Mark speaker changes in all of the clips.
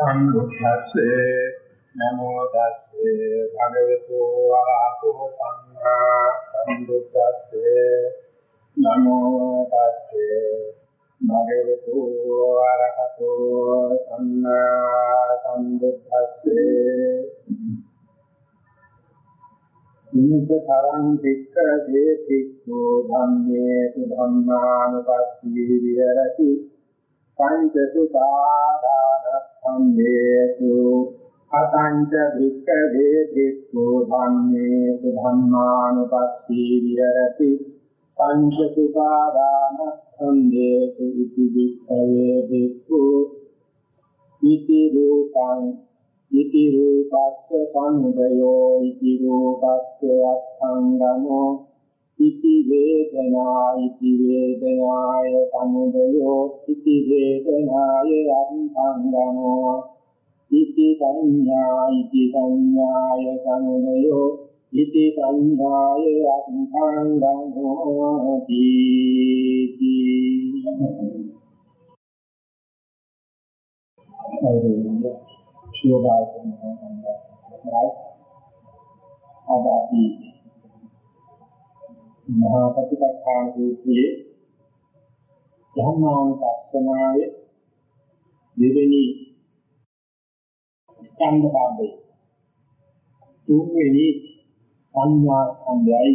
Speaker 1: සම්බුද්දස්සේ නමෝ තස්සේ භගවතු වරහතෝ සම්මා සම්බුද්දස්සේ නමෝ තස්සේ භගවතු වරහතෝ සම්මා සම්බුද්දස්සේ නිසතරං වික්ක දේතික්ඛෝ ධම්මේ ධම්මානුපස්සී විහෙරති පංච සුපාදානස්කන්ධේසු අතංච වික්ඛවේ දික්ඛෝ ධම්මේසු ධම්මානුපස්සී විහෙරති පංච සුපාදානස්කන්ධේසු ඉති වික්ඛවේ දික්ඛෝ ඉති රූපං ඉති රූපස්ස සංදයෝ ඉති රූපස්ස අත්ංගමෝ ඉති වේදනා ඉති වේදනාය සමුදයෝ ඉති වේදනාය අත්ංගමෝ ඉති සංඥා ඉති සංඥාය සමුදයෝ ඉති සංඥාය අත්ංගමෝ තීති. ශෝභාවයෙන් ආදාපි මහා සතිපට්ඨාන සූත්‍රයේ ධම්මානුපස්සනාවේ දෙවෙනි ස්කන්ධ භාගයේ තුන්වෙනි සංඥා සංයයි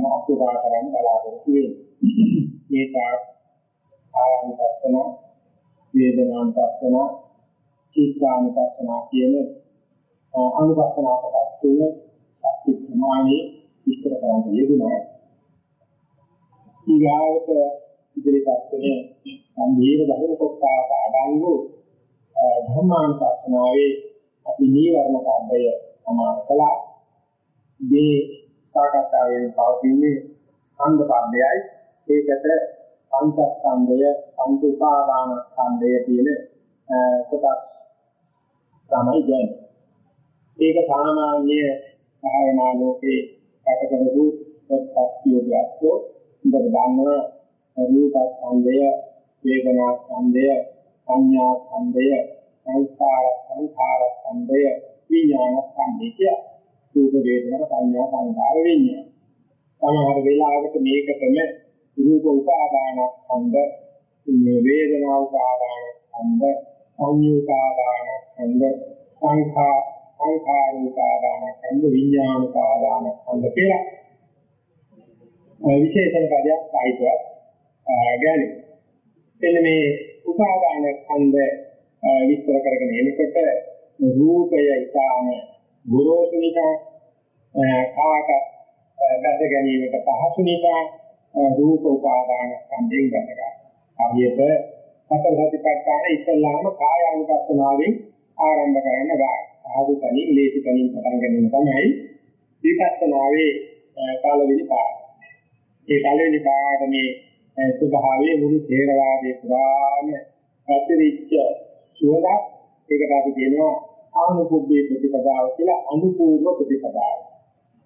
Speaker 1: මාතුකා කරන් බලාපොරොත්තු වෙන්නේ. මේක ආයනුපස්සන වේදනානුපස්සන චිත්තානුපස්සනා කියන අනුපස්සනා කොටස් තුන ශක්ති ප්‍රමාණයේ විස්තර කරන්න යෙදුණා. ඊගාවට ඉදිරිපත් වෙන සම්මීර බහුල කොටස අඩංගු ධර්මානුපස්සනාවේ අපි නීවරණ කාර්යය සමාන කළා. මේ සාකච්ඡාවෙන් පවතින්නේ ස්කන්ධ කාර්යයයි ඒකට පංචස්කන්ධය පංච උපාදාන ස්කන්ධය කියන කොටස් තමයි කියන්නේ. ඒක සාමාන්‍ය භාවනා ලෝකේ අපකරපු සත්‍යෝගයක්ෝ ඉඳ ගන්නව රූප ස්කන්ධය, වේදනා ස්කන්ධය, සංඥා ස්කන්ධය, සංස්කාර සංඛාර ස්කන්ධය, විඥාන ස්කන්ධය කිය. රූප වේදනා සංඥා සංඛාර විඥාන. සමහර වෙලාවකට මේකටම රූප උපාදාන ස්කන්ධ, වේදනා උපාදාන ස්කන්ධ, සංයුතාදාන ස්කන්ධ සංඛා සංඛාරෝපාදාන ස්කන්ධ විඥානෝපාදාන ස්කන්ධ කියලා විශේෂණ පදයක් සාහිත්‍යයක් ගැලේ. එන්න මේ උපාදාන ස්කන්ධ විස්තර කරගෙන එනකොට රූපය ඊටාම ගොරෝසු නිසා කාක දැස ගැනීමට පහසු නිසා රූප උපාදාන ස්කන්ධයෙන් ගන්නවා. හරියට සතර සතිපට්ඨාන ඉස්සල්ලාම කායානුපස්සනාවෙන් ආරම්භ කරන්න බෑ. ආදු කලින් ලේසි කලින් පටන් ගැනීම තමයි විපස්සනාවේ පළවෙනි පාඩම. ඒ පළවෙනි පාඩමේ ස්වභාවයේ මුළු තේරවාදයේ පුරාම පැතිරිච්ච සුවඳක් ඒකට අපි කියනවා ආනුපුබ්බේ ප්‍රතිපදාව කියලා අනුපූර්ව ප්‍රතිපදාව.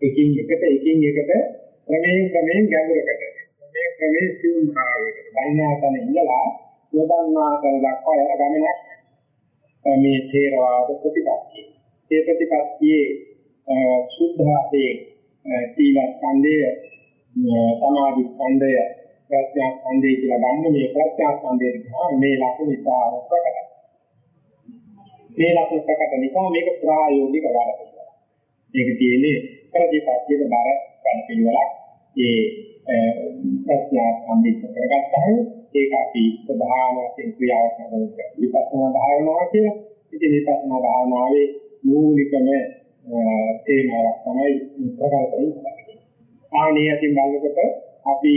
Speaker 1: එකින් එකට එකින් එකට ක්‍රමයෙන් ක්‍රමයෙන් ගැඹුරකට මේ ක්‍රමයේ සිවුම් භාවයකට බයිනාතන ඉඳලා යොදන්නා කරන දක්වා යන ගමනක් මේ තේරවාද ප්‍රතිපත්තිය. ඒ ප්‍රතිපත්තියේ සුද්ධාතේ සීල ස්කන්ධය සමාධි ස්කන්ධය ප්‍රඥා ස්කන්ධය කියලා ගන්න මේ ප්‍රඥා ස්කන්ධය නිසා මේ ලක්ෂණ නිසා ප්‍රකටයි. මේ ලක්ෂණ ප්‍රකට නිසා මේක ප්‍රායෝගික වැඩක්. මේක තියෙන්නේ ප්‍රතිපත්තියක බර ගන්න පිළිවෙලක්. ඒ ප්‍රඥා සම්මිත කරගත්තාම ඒක අපි ප්‍රධාන වශයෙන් ක්‍රියාවක් කරනවා විපස්සනා භාවනාව කියලා. ඉතින් විපස්සනා භාවනාවේ මූලිකම තේමාවක් තමයි ප්‍රකට කරන්නේ. ආනේ අතින් බලනකොට අපි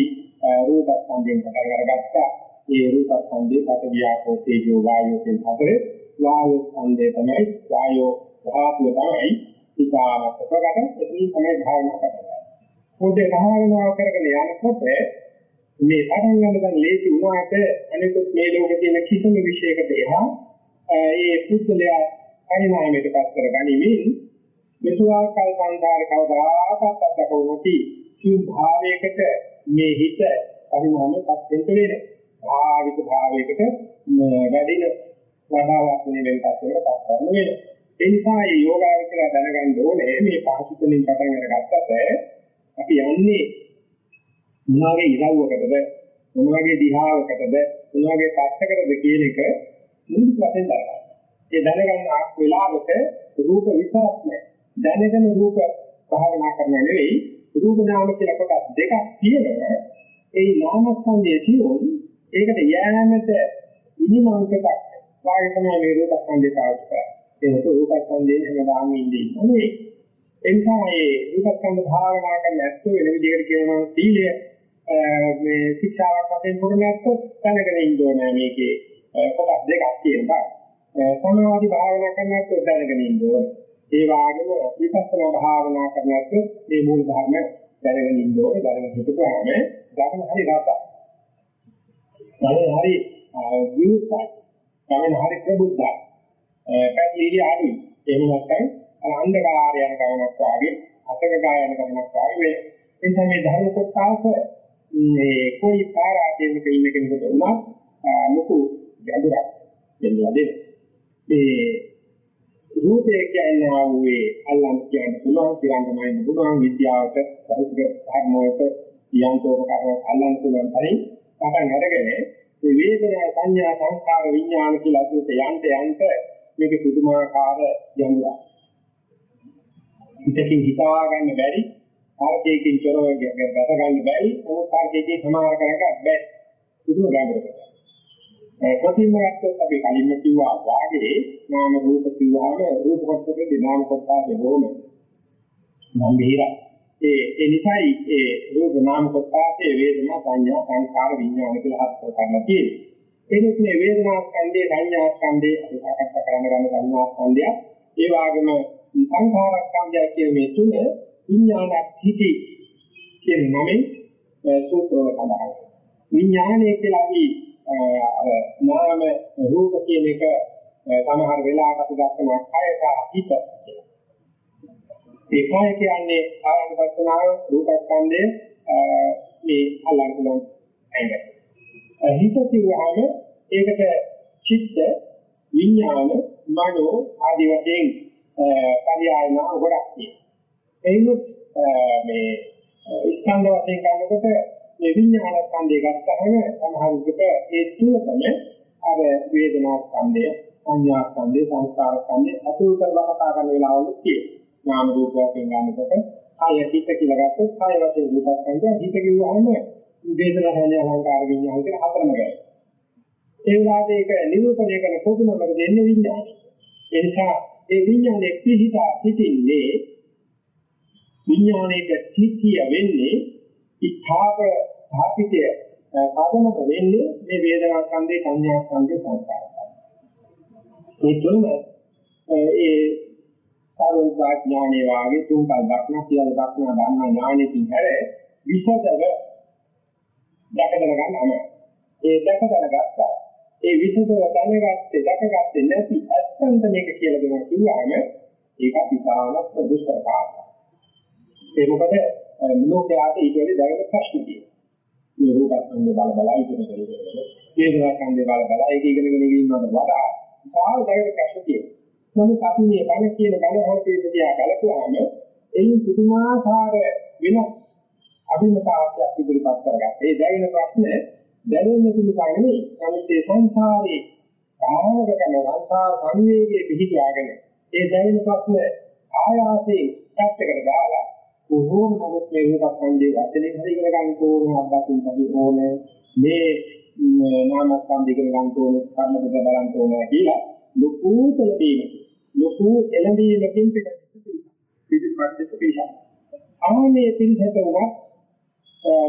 Speaker 1: රූප ස්කන්ධයෙන් පටන් අරගත්තා. ඒ රූප ස්කන්ධේ පටවියාකෝ තේජෝ වායෝ කියන හතරේ වායෝ ස්කන්ධය තමයි වායෝ ධාතුව තමයි ඉතාම ප්‍රකට එතනින් තමයි භාවනාව කරන්නේ. පොඩේ භාවනාව කරගෙන යනකොට මේ පටන් ගන්න දැන් ලේසි වුණාට අනිකුත් මේ ලෝකේ තියෙන කිසිම විශේෂයකට එහා ඒ පුද්ගලයා පරිණාමයට පත් කරගනිමින් මෙතුආ කල් සංකාර කවදාකවත් අත්දකව නැති සිව් භාවයකට මේ හිත පරිණාමයට පත් වෙන්න වෙන භාවික භාවයකට වැඩින වඩා වස්නේ වෙනකත් වෙනකත් කරන වෙනවා. ඒ නිසා මේ යෝගාවචරය දැනගන්න ඕනේ මේ පහසුකමින් පටන් අරගත්තට අපි යන්නේ මොනවාගේ ඉරව්වකටද මොනවාගේ දිහාවකටද මොනවාගේ පැත්තකටද කියන එක මුළු වශයෙන් දැනගන්න. ඒ දැනගන්න ආක් වෙලාවක රූප විතරක් නෑ. දැනගෙන රූප භාවනා කරන නෙවෙයි රූප නාම කියලා කොටස් දෙකක් තියෙනවා. ඒ නාමස්කන්ධයේ තියෙන ඒකට යෑමට ඉනිමංකයක් වාගේ තමයි මේ රූපස්කන්ධය පාවිච්චි කරන්නේ. ඒක රූපස්කන්ධයේ හැමදාම ඉන්නේ. නෙවෙයි. ඒ නිසා මේ රූපස්කන්ධ භාවනා කරන ඇත්තෝ වෙන විදිහකට කියනවා සීලය මේ ශික්ෂාවක් වශයෙන් පුරුණාත් දැනගෙන ඉන්න ඕනේ මේකේ කොටස් දෙකක් තියෙනවා. සමාධි භාවනා කරනත් දැනගෙන ඉන්න ඕනේ. ඒ වගේම විපස්සනා භාවනා කරනත් මේ මූල ධර්ම දැනගෙන ඉන්න ඕනේ. දැනගෙන හිටපුවාම ධර්ම හරි රසයි. ධර්ම හරි විවුසයි. ධර්ම හරි ප්‍රබුද්ධයි. පැහැදිලි හරි. එහෙම නැත්නම් අන්ධකාරය යන ගමනක් වාගේ අතක ගායන ගමනක් වාගේ වේ. ඒ නිසා මේ ධර්ම කොටස මේ કોઈ පාරාදීනක ඉන්න කෙනෙකුට උනත් ලොකු ගැඹුරක් දෙන්නවා දෙන්න. ඒ රූපේ කියන්නේ ආවේ අල්ලන් කියන්න පුළුවන් කියන්නමයි පුළුවන් විද්‍යාවට සහිත ධර්මවලට යන්තෝප කරන අල්ලන් පුළුවන් පරිදි පටන් අරගෙන මේ වේදනා සංඥා සංස්කාර විඥාන කියලා අතුරට යන්ත යන්ත මේක පුදුමාකාර යමුවා. හිතකින් හිතා ගන්න බැරි කාර්යයෙන් චරව ගත ගන්න බැරි නමුත් කාර්යයෙන් සමාන කරගන්න බැහැ. පුදුම ගැඹුරකට. Eh, කොටින්ම ගත්තොත් අපි කලින්ම කිව්වා වාගේ නාම රූප කිව්වහම රූප කොටසේ නාම කොටස දෙවොම නම් බිහිරා ඒ ඒ නිසායි ඒ රූප නාම කොටසේ වේදනා සංඥා සංකාර විඥාන කියලා හත් කරලා තියෙන්නේ. ඒ නිසා වේදනා ස්කන්ධේ සංඥා ස්කන්ධේ අපි සාකච්ඡා කරන්න ගන්න සංඥා ස්කන්ධය. ඒ වගේම සංඛාර ස්කන්ධය කියන මේ තුන විඥාන හිති කියන නමින් eh, සූත්‍රවල සඳහන් විඥානයේ කියලා අපි අර නාම රූප කියන එක සමහර වෙලාවක අපි දක්වන කය සහ හිත ඒ කය කියන්නේ ආරම්භපස්සනාව රූපස්කන්ධය මේ අලං කුලම් ඇඟ. හිත කියවහම ඒකට චිත්ත විඥාන මනෝ ආදී වශයෙන් පරියායන ගොඩක් තියෙනවා. එයිනුත් මේ ස්කන්ධ වශයෙන් ගන්නකොට මේ විඥාන ස්කන්ධය ගත්තහම සමහර විට ඒ තුනම අර වේදනා ස්කන්ධය, සංඥා ස්කන්ධය, සංස්කාර ස්කන්ධය අතුරු කරලා කතා කරන වෙලාවලුත් තියෙනවා. නාම රූප වශයෙන් ගන්නකොට කාය හිත කියලා ගත්තොත් කාය වශයෙන් රූප ස්කන්ධය හිත කිව්වහම වේදනා සංඥා සංකාර විඥාන කියන හතරම ගන්නවා. ඒ වෙලාවේ ඒක නිරූපණය කරන පොදු නමර දෙන්නේ විඥානය. ඒ නිසා ඒ විඥානයේ පිහිටා සිටින්නේ විඥානයේ තිතිය වෙන්නේ ඉච්ඡාක ධාපිතය සාධනක වෙන්නේ මේ වේදනා ස්කන්ධේ සංඥා ස්කන්ධේ සංස්කාර ස්කන්ධේ. මේ තුන ඒ සාරෝගා ඥානේ වාගේ තුන් කල් දක්න කියලා දක්න ගන්න ඥානෙකින් හැර විසදව දැකගෙන ගන්න අමාරුයි. ඒ දැකගෙන ගත්තා. ඒ විසදව දැනගත්තේ දැකගත්තේ නැති අත්‍යන්ත මේක කියලා දෙනවා කිව්වහම ඒක විශාල දුෂ්කර කාර්යයක්. ඒ මොකද ලෝකයාට ඊට වඩා දැනෙන ප්‍රශ්න තියෙනවා. මේ රූපස්කන්ධ බල බල ඉගෙන ගන්න. වේදනාස්කන්ධ බල බල ඒක ඉගෙනගෙන ඉන්නවට වඩා විශාල දැනෙන ප්‍රශ්න තියෙනවා. නමුත් අපි මේ බල කියන බල හොතේ දිහා බලපුවාම එයින් පුදුමාකාර වෙනස් අභිමතාර්ථයක් ඉදිරිපත් කරගන්න. ඒ දැනෙන ප්‍රශ්න දැනෙන්න තිබුණා නෙවෙයි. නමුත් ඒ සංසාරේ ආවක කරන සංසාර සංවේගයේ පිහිටාගෙන ඒ දැනෙන ප්‍රශ්න ආයාසයෙන් පැත්තකට දාලා කොහොම නමුත් මේ රූපස්කන්ධයේ වචනේ හරි ඉගෙන ගන්න ඕනේ අත්දකින්න හරි ඕනේ මේ නාමස්කන්ධය ඉගෙන ගන්න ඕනේ කර්ම දෙක බලන්න ඕනේ කියලා ලොකු තලදීමක් ලොකු එළඹීමකින් පිටිපස්සට පිටා ආනේ පිළිසෙට උනත්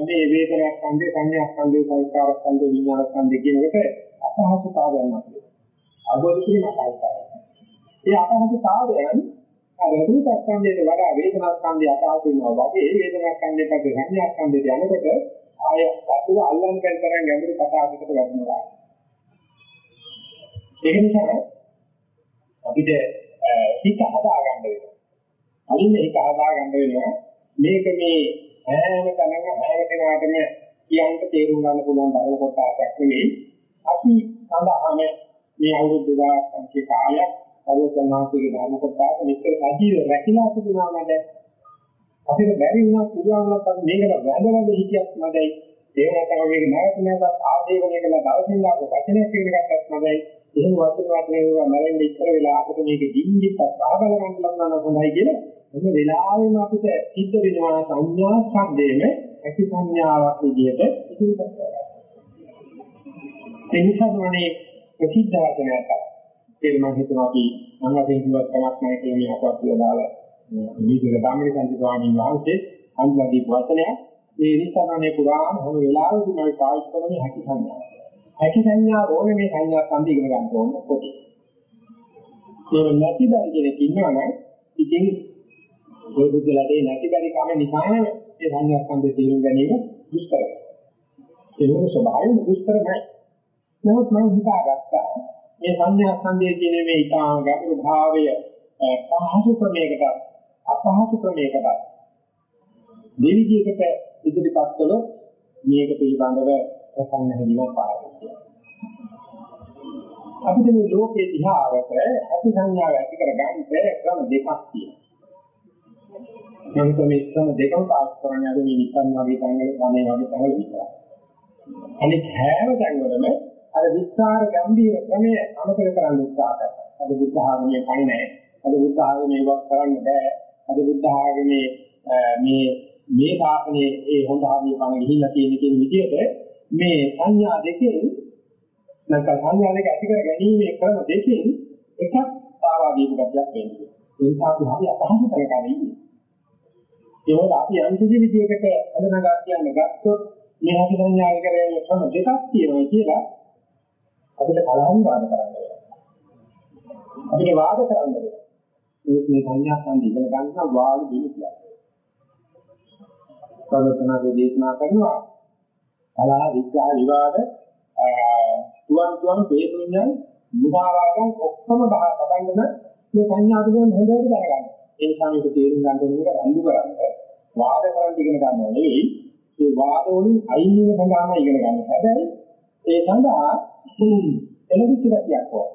Speaker 1: මේ වේදනා ස්කන්ධය සංඥා ස්කන්ධය සංස්කාර ස්කන්ධය විඥාන ස්කන්ධය කියන එකට අපහසුතාවයක් නැහැ අවබෝධ කිරීම අපහසුතාවය ඒ අපහසුතාවයන් අර රූප ස්කන්ධයට වඩා වේදනා ස්කන්ධය අපහසු වෙනවා වගේ වේදනා ස්කන්ධයට පස්සේ සංඥා ස්කන්ධයට යනකොට ආය සතුව අල්ලන් ගන්න තරම් ගැඹුරු කතාවකට වැටෙනවා. ඒක නිසා අපිට හිත හදා ගන්න වෙනවා. අලින් හිත හදා ගන්න වෙනවා. මේක මේ හැම තැනම හැම කෙනාටම කියන්න තේරුම් ගන්න පුළුවන් ධර්ම කොටසක් නෙවෙයි. අපි සඳහාම මේ අවුරුදු 2500 කාලයක් අවසන්වාසයේ ධර්ම කොටස මෙච්චර සජීව රැකිලා තිබුණා මට. අපිට බැරි වුණා පුළුවන් නම් අපි මේකට වැඳවඳ හිටියක් නැදයි ඒ නැත්නම් මේක නැවත නැවත ආදේවණය කළා දවසින් දාක වචනයක් කියන එකක්වත් නැදයි එහෙම වචන වචන ඒවා මැරෙන්න ඉස්සර වෙලා අපිට මේක දින්දිත් ආබල ගන්න ලබනවා හොඳයි කියලා එන්න වෙලාවෙම අපිට සිද්ධ වෙනවා සංඥා ශබ්දයේම ඇති සංඥාවක් විදිහට ඉදිරිපත් කරනවා ඒ නිසා තමයි ප්‍රසිද්ධ වචනයක් ඒක මම හිතනවා අපි මම වශයෙන් කිව්වත් කමක් නැහැ කියලා මේ අපවත් කියලා දාලා මේක ධම්මික සංජි ස්වාමීන් වහන්සේ අන්තිමදී වචනය මේ නිස්සාරණේ පුරාම හැම වෙලාවෙදිම අපි පාවිච්චි කරන හැකි සංඥා. හැකි සංඥා ඕනේ මේ සංඥා සම්දි ඉගෙන ගන්න ඕනේ පොඩි. ඒ නැති බැරි කෙනෙක් ඉන්නවනම් ඉතින් ඒ බුද්ධලදී නැති බැරි කම නිසා මේ සංඥා සම්දි තේරුම් ගැනීම දුෂ්කරයි. ඒක ස්වභාවයෙන් දුෂ්කරයි. නමුත් මම හිතාගත්තා මේ සංඥා සංදේ කියන මේ ඊටාම ගැඹුරු භාවය පහසු ක්‍රමයකට අපහසු ක්‍රමයකට දෙවිදියකට ඉදිරිපත් කළොත් මේක පිළිබඳව ප්‍රසන්න හැදීමක් පාරයි. අපිට මේ ලෝකේ දිහාවට ඇති සංඥාව ඇති කරගන්න ක්‍රම දෙකක් තියෙනවා. මම මේ ක්‍රම දෙකම පාස් කරන්නේ අද මේ නිකන් වගේ තැන්වල වනේ වගේ තැන්වල විතරයි. අනිත් හැම තැන්වලම අර විස්තර ගැඹීර ක්‍රමය අමතක කරන්න උත්සාහ කරනවා. අද බුද්ධ ආගමේ පණ නැහැ. අද බුද්ධ ආගමේ වක් කරන්න බෑ. අද බුද්ධ ආගමේ මේ මේ ශාසනයේ ඒ හොඳ ආදී පණ ගිහිල්ලා තියෙන කියන විදිහට මේ සංඥා දෙකෙන් නැත්නම් සංඥා දෙක ඇති කර ගැනීමේ ක්‍රම දෙකෙන් එකක් පාවා දීපු ගැටයක් වෙන්නේ. ඒ නිසා අපි හරි අපහසු කරගෙන ඉන්නේ. ඒ වගේ අපි යම් කිසි විදිහකට අඳනගා කියන්නේ ගත්තොත් මේ හැකි සංඥා කරේ ක්‍රම දෙකක් තියෙනවා කියලා අපිට කලහම් වාද කරන්න වෙනවා. අපිට වාද කරන්න වෙනවා. මේ සංඥා සංදි ඉගෙන ගන්න වාද දෙන්න කියලා. සර්වඥාගේ දේශනා කරනවා කලහ විග්‍රහ විවාද තුවන් තුවන් වේදිනියන් මුදාවාදන් ඔක්කොම බහ තබන්න මේ සංඥා දෙකෙන් හොඳට දැනගන්න. ඒ නිසා මේක තේරුම් ගන්න ඕනේ රණ්ඩු කරන්න. වාද කරන්න ඉගෙන ගන්නවා නෙවෙයි. මේ වාද වලින් අයින් වෙන සඳහාම ඉගෙන ගන්න. හැබැයි ඒ සඳහා එළඹිච්ච ගතියක් ඕන.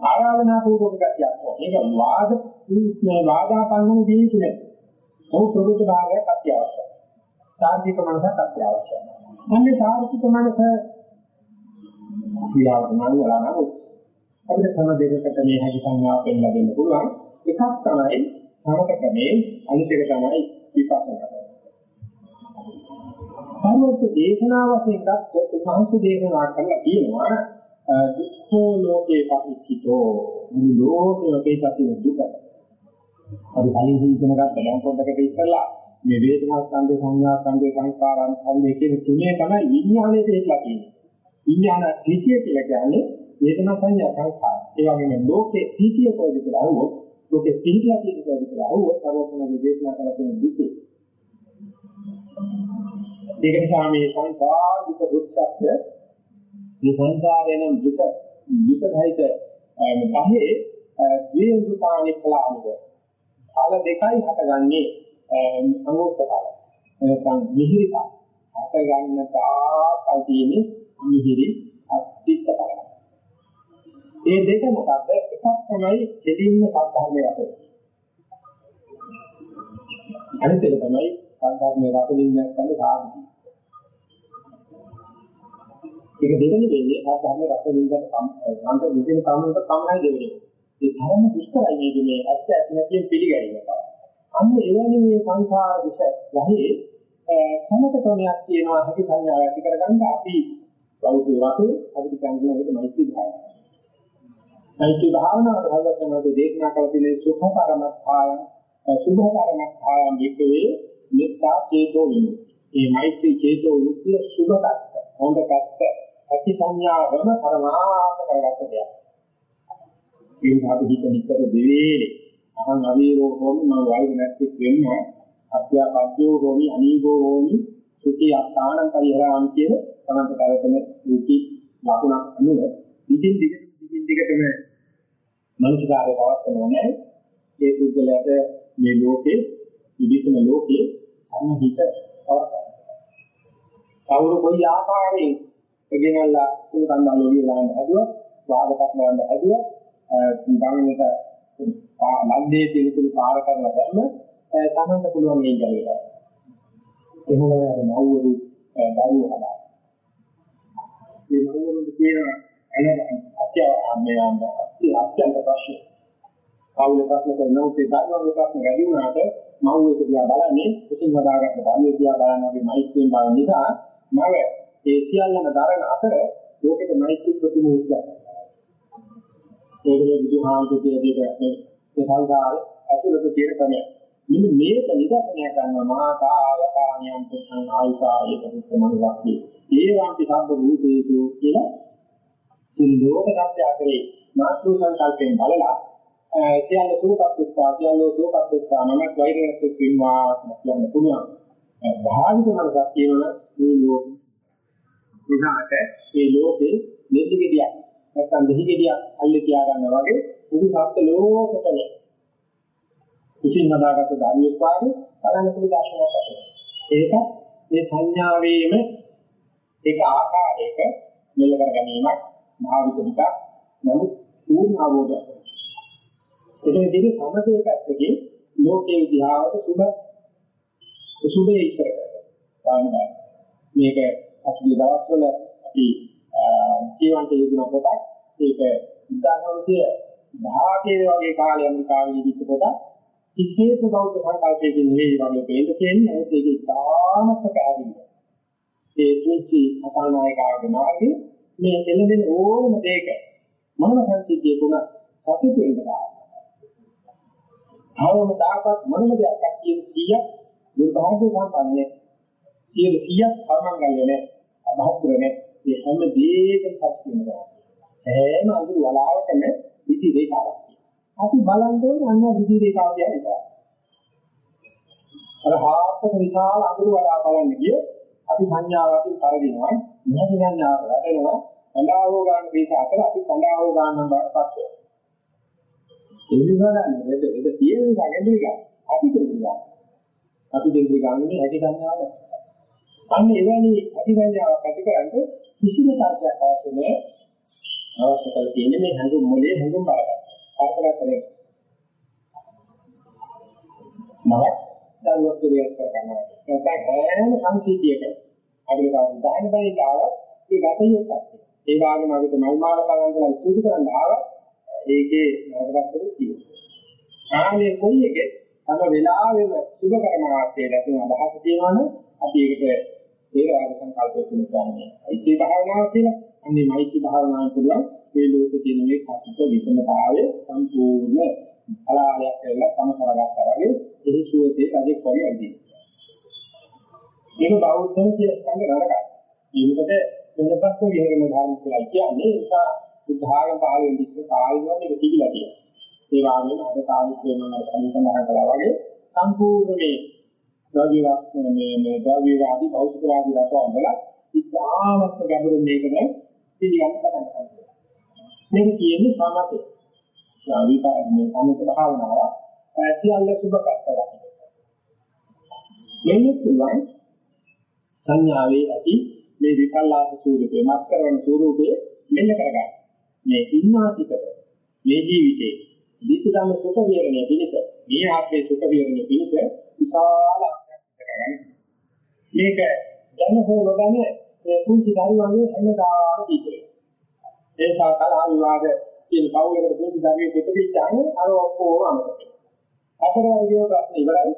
Speaker 1: ආරාධනා පූර්වක ගතියක් ඕන. මේක වාද මේ වාදාපංගම දීන්නේ ඔහු ප්‍රබුද්ධ භාගයක් අත්‍යවශ්‍යයි. සාර්ථක මනසක් අත්‍යවශ්‍යයි. අන්නේ සාර්ථක මනස ක්‍රියාවට නම් වලා නම් අපිට සම දෙකකට මේ හැකි සංඥාව පෙන්ලා දෙන්න පුළුවන්. එකක් තමයි සමත ක්‍රමේ අනිත් එක තමයි විපස්සනා ක්‍රමය. සමත දේශනා වශයෙන් ගත්තොත් උන්වහන්සේ දේශනා කරලා කියනවා දුක්ඛෝ ලෝකේ පටිච්චිතෝ මුළු ලෝකෙම පිටතින දුක. අපි කලින් හිතන ගත්ත දැන් පොඩ්ඩකට ඉස්සලා මේ වේදනා ස්කන්ධේ සංඥා ස්කන්ධේ සංස්කාරයන් ස්කන්ධේ කියන තුනේ තමයි විඥානයේ තේట్లా තියෙන්නේ. විඥාන ත්‍රිතිය කියලා කියන්නේ වේදනා සංඥා සංස්කාර. ඒ වගේම ලෝකේ ත්‍රිතිය කොයිද කියලා අහුවොත් ලෝකේ ත්‍රිතිය කියන කොයිද කියලා අහුවොත් සර්වඥ දේශනා කරලා තියෙන දුකේ. ඒක නිසා මේ සංසාරික දුක්ඛය මේ සංසාරේන දුක දුකයිත පහේ ද්වේඳුකානි කලානිව. කාල දෙකයි හටගන්නේ අංගෝත්තර කාල. නැත්නම් මිහිරික. හට ගන්න තාකල් තියෙන්නේ මිහිරි අත්‍ත්‍ය කාල. මේ දෙක මොකද්ද? එකක් තමයි දෙලින්ම සත්‍යධර්මයේ රස. අනිත් එක තමයි සත්‍යධර්මයේ රස විඤ්ඤාණ කරන සාධි. ඒක දෙවෙනි වෙන්නේ සත්‍යධර්මයේ රස විඤ්ඤාණ සම්පූර්ණ විදින කාමකට පමණයි දෙවෙනි. ඒ ධර්ම දුෂ්කරයි මේකේ මේ ඇත්ත ඇති නැති පිළිගැනීම තමයි. අන්න එවැනි මේ සංසාර විෂ ගහේ සමත ක්‍රමයක් තියෙනවා හැකි සංඥාව ඇති කරගන්න අපි බෞද්ධ වාසේ අපිට කියන්න එකට මෛත්‍රී භාවනාව. මෛත්‍රී භාවනාවට හදගන්නකොට දේශනා කළ තියෙන සුඛ පරමත්ථාය සුභ පරමත්ථාය මේකේ මෙත්තා චේතෝ විමුක්ති. මේ මෛත්‍රී චේතෝ විමුක්තිය සුභ පැත්ත, හොඳ පැත්ත, හැකි සංඥාවම පරමාර්ථ කරගත්ත දෙයක්. ඒ අපි හිත නිතර දෙවේලේ අහං අවීරෝ හෝමි මම වෛර නැති වෙන්න අත්‍යාපද්‍යෝ හෝමි අනීගෝ හෝමි සුඛී අස්ථානං පරිහරාමි කියන තමන්ට කරගෙන සුඛී ලකුණක් අනුව දිගින් දිගට දිගින් දිගටම මනසකාරය පවත්වනෝනේ ඒ පුද්ගලයාට මේ ලෝකේ විවිධම ලෝකේ සම්හිත පවත්වනවා. කවුරු කොයි ආකාරයෙන් එගෙනල්ලා උන්කන්දා ලෝවිය ගන්න හදුවත් වාදකත් නෑ හැදුවා. ගමනට ලන්දේ තියෙන තුරු පාර කරලා දැම්ම තමන්ට පුළුවන් මේ ජලයට. එහෙම අර මව්වරු දරුවෝ හදා. මේ මව්වරුන්ට කියන අය අත්‍ය මේ අත්‍යන්ත ප්‍රශ්න. කවුල ප්‍රශ්න කරනවා ඒ දරුවන්ගේ ප්‍රශ්න වැඩි වුණාට මව්වෙක් දිහා බලන්නේ කුසින් හදාගත්ත දරුවෙක් දිහා බලනවාගේ මෛත්‍රියෙන් බලන නිසා මම ඒ සියල්ලම දරන අතර ලෝකෙට මෛත්‍රී ප්‍රතිමූර්තියක්. ඒකේ බුදුහාමුදුරුවෝ කියන දේ මේ සංසාරේ අතුලත තියෙන ක්‍රමය. මෙන්න මේක නිදර්ශනය කරනවා මහා කායකානියම් පුත්තං ආයුකායේ ප්‍රතිමනුවාක්කේ. ඒවාන්ති සම්බ රූපේසු කියලා සිල්ලෝක සත්‍යාකරේ මාත්‍රු සංකල්පයෙන් බලලා සියල්ල සූපත් එක්කා සියල්ල සූපත් එක්කා මම වෛරයක් එක්කීමා කියන්න පුළුවන්. භාවිත මනසක් කියනවනේ මේ ලෝක විසාරට මේ ලෝකේ නිදි ගෙඩියක් නැත්නම් දෙහි ගෙඩියක් අල්ලේ තියා ගන්නවා වගේ මුළු සත්ත්ව ලෝකෙටම කුසින් හදාගත්ත ධර්මයක් වාගේ බලන්න පුළුවන් දර්ශනයක් ඇති. ඒක මේ සංඥාවේම ඒක ආකාරයක මෙල්ල කර ගැනීමක් භාවිත විකක් නමුත් පූර්ණ අවබෝධයක්. එතනදී සමතේ පැත්තකින් ලෝකයේ විද්‍යාවට සුබ සුබේ ඉස්සර කරනවා. මේක අසුබි දවස්වල අපි ජීවන්ත යෙදුන පොතක් ඒක ඉතාලි 18 වගේ කාලේ ඇමරිකාවේ ඉදිච්ච පොතක් විශේෂ බෞද්ධ සංකල්පයකින් නෙවෙයි වගේ දෙන්න තියෙන්නේ ඒත් ඒක ඉතාමත් පැහැදිලියි. ඒ කුංචි අසල්නායකගේ මාර්ගයේ මේ එළදෙන ඕනම දෙයක මොනම සංසිද්ධියක උනත් සතුටු වෙන්න ගන්නවා. අවම දායකත් මොනම දෙයක් අකියෙන් 100ක් දුර්භාග්‍ය සම්පන්නේ 100ක් අමංගල්‍යනේ අභද්‍රනේ මේ හැම දෙයකම සත්‍ය වෙනවා. හැම අඳුර වලාවකම විදි රේඛාවක් තියෙනවා. අපි බලන්න ඕනේ අන්න විදි රේඛාව කියන්නේ. අර හාත්ක විශාල අඳුර වලාව බලන්න ගිය අපි සංඥාවකින් පරදිනවා. මේ සංඥාව වැඩෙනවා. සඳහාවෝ ගන්න පිට අතර අපි සඳහාවෝ ගන්න බාටපත් වෙනවා. ඒ නිසා නේද ඒක තියෙන ගඟේ අපි දෙන්නවා. අපි දෙන්නේ ගන්නේ හැටි සංඥාව. අන්න එවැනි හැටි සංඥාවක් ඇති කරන්නේ කිසිම තර්කයක් අවශ්‍ය නැහැ. අවශ්‍ය කරලා තියෙන්නේ මේ හැඟුම් මොලේ හැඟුම් බලන්න. අර්ථකථනය කරේ. මම දරුවක් දෙයක් කරගන්නවා. නැත්නම් හැම සංකීර්ණයක අපිට උදාහරණ බලන්න ආවත් ඒ ගතියක් ඒ වගේම අපිට මල් මාල බලන්දලා ඉස්තු කරන්න ආවත් ඒකේ නරකත්වය තියෙනවා. ආනේ කොයි එකේ තම වෙලාවෙම සුභ කර්මාර්ථයේ ලැබෙන අදහස තියෙනවනේ අපි ඒකට ඒකවාද සංකල්පයක් කියන්නේ. ඒකේ භාවනාව කියලා. අන්නේ මෛත්‍රී භාවනාව පුළුවන් මේ ලෝකේ තියෙන මේ කටක විසමතාවය සම්පූර්ණ අලාලයක් කියලා තම කරගත්තා වගේ එහි සුවසේ රජෙක් වගේ ඇදී. මේක බෞද්ධම කියන සංග නරකයි. මේකට වෙනපත් විහෙරණ ධර්ම කියලා කියන්නේ ඒක බුද්ධාගම පහළ වෙන ඉස්සර කාලෙම මේක තිබිලා තියෙනවා. ඒ වගේම අද කාලෙත් වෙනවා සම්පූර්ණ කළා වගේ සම්පූර්ණ මේ ද්‍රව්‍යවත් මේ මේ ද්‍රව්‍යවාදී භෞතිකවාදී රටවල් වල ඉතාමත් ගැඹුරින් මේකද පිළිගන්න පටන් ගන්නවා. මේක කියන්නේ සමතේ. ශාවිකාරී සමත භාවනාව සියල්ල සුබ පැත්තට. මේක පුළුවන් සංඥාවේ ඇති මේ විකල්ලාස ස්වරූපේ මත් කරන ස්වරූපේ මෙන්න කරගන්න. මේ ඉන්නාතිකද මේ ජීවිතේ විචිතම සුඛ විහරණය පිණිස මේ ආත්මේ සුඛ විහරණය පිණිස විශාල මේක දැන හෝ නොදැන මේ කුංචි දරුවන්ගේ හැමදාම දීකේ. ඒ සාකල විවාද කියන පෞලකට කුංචි දරුවෙක් ඉපදිච්චාම අර ඔක්කොම අමතක. අතරවර්ගයේ ප්‍රශ්න ඉවරයි.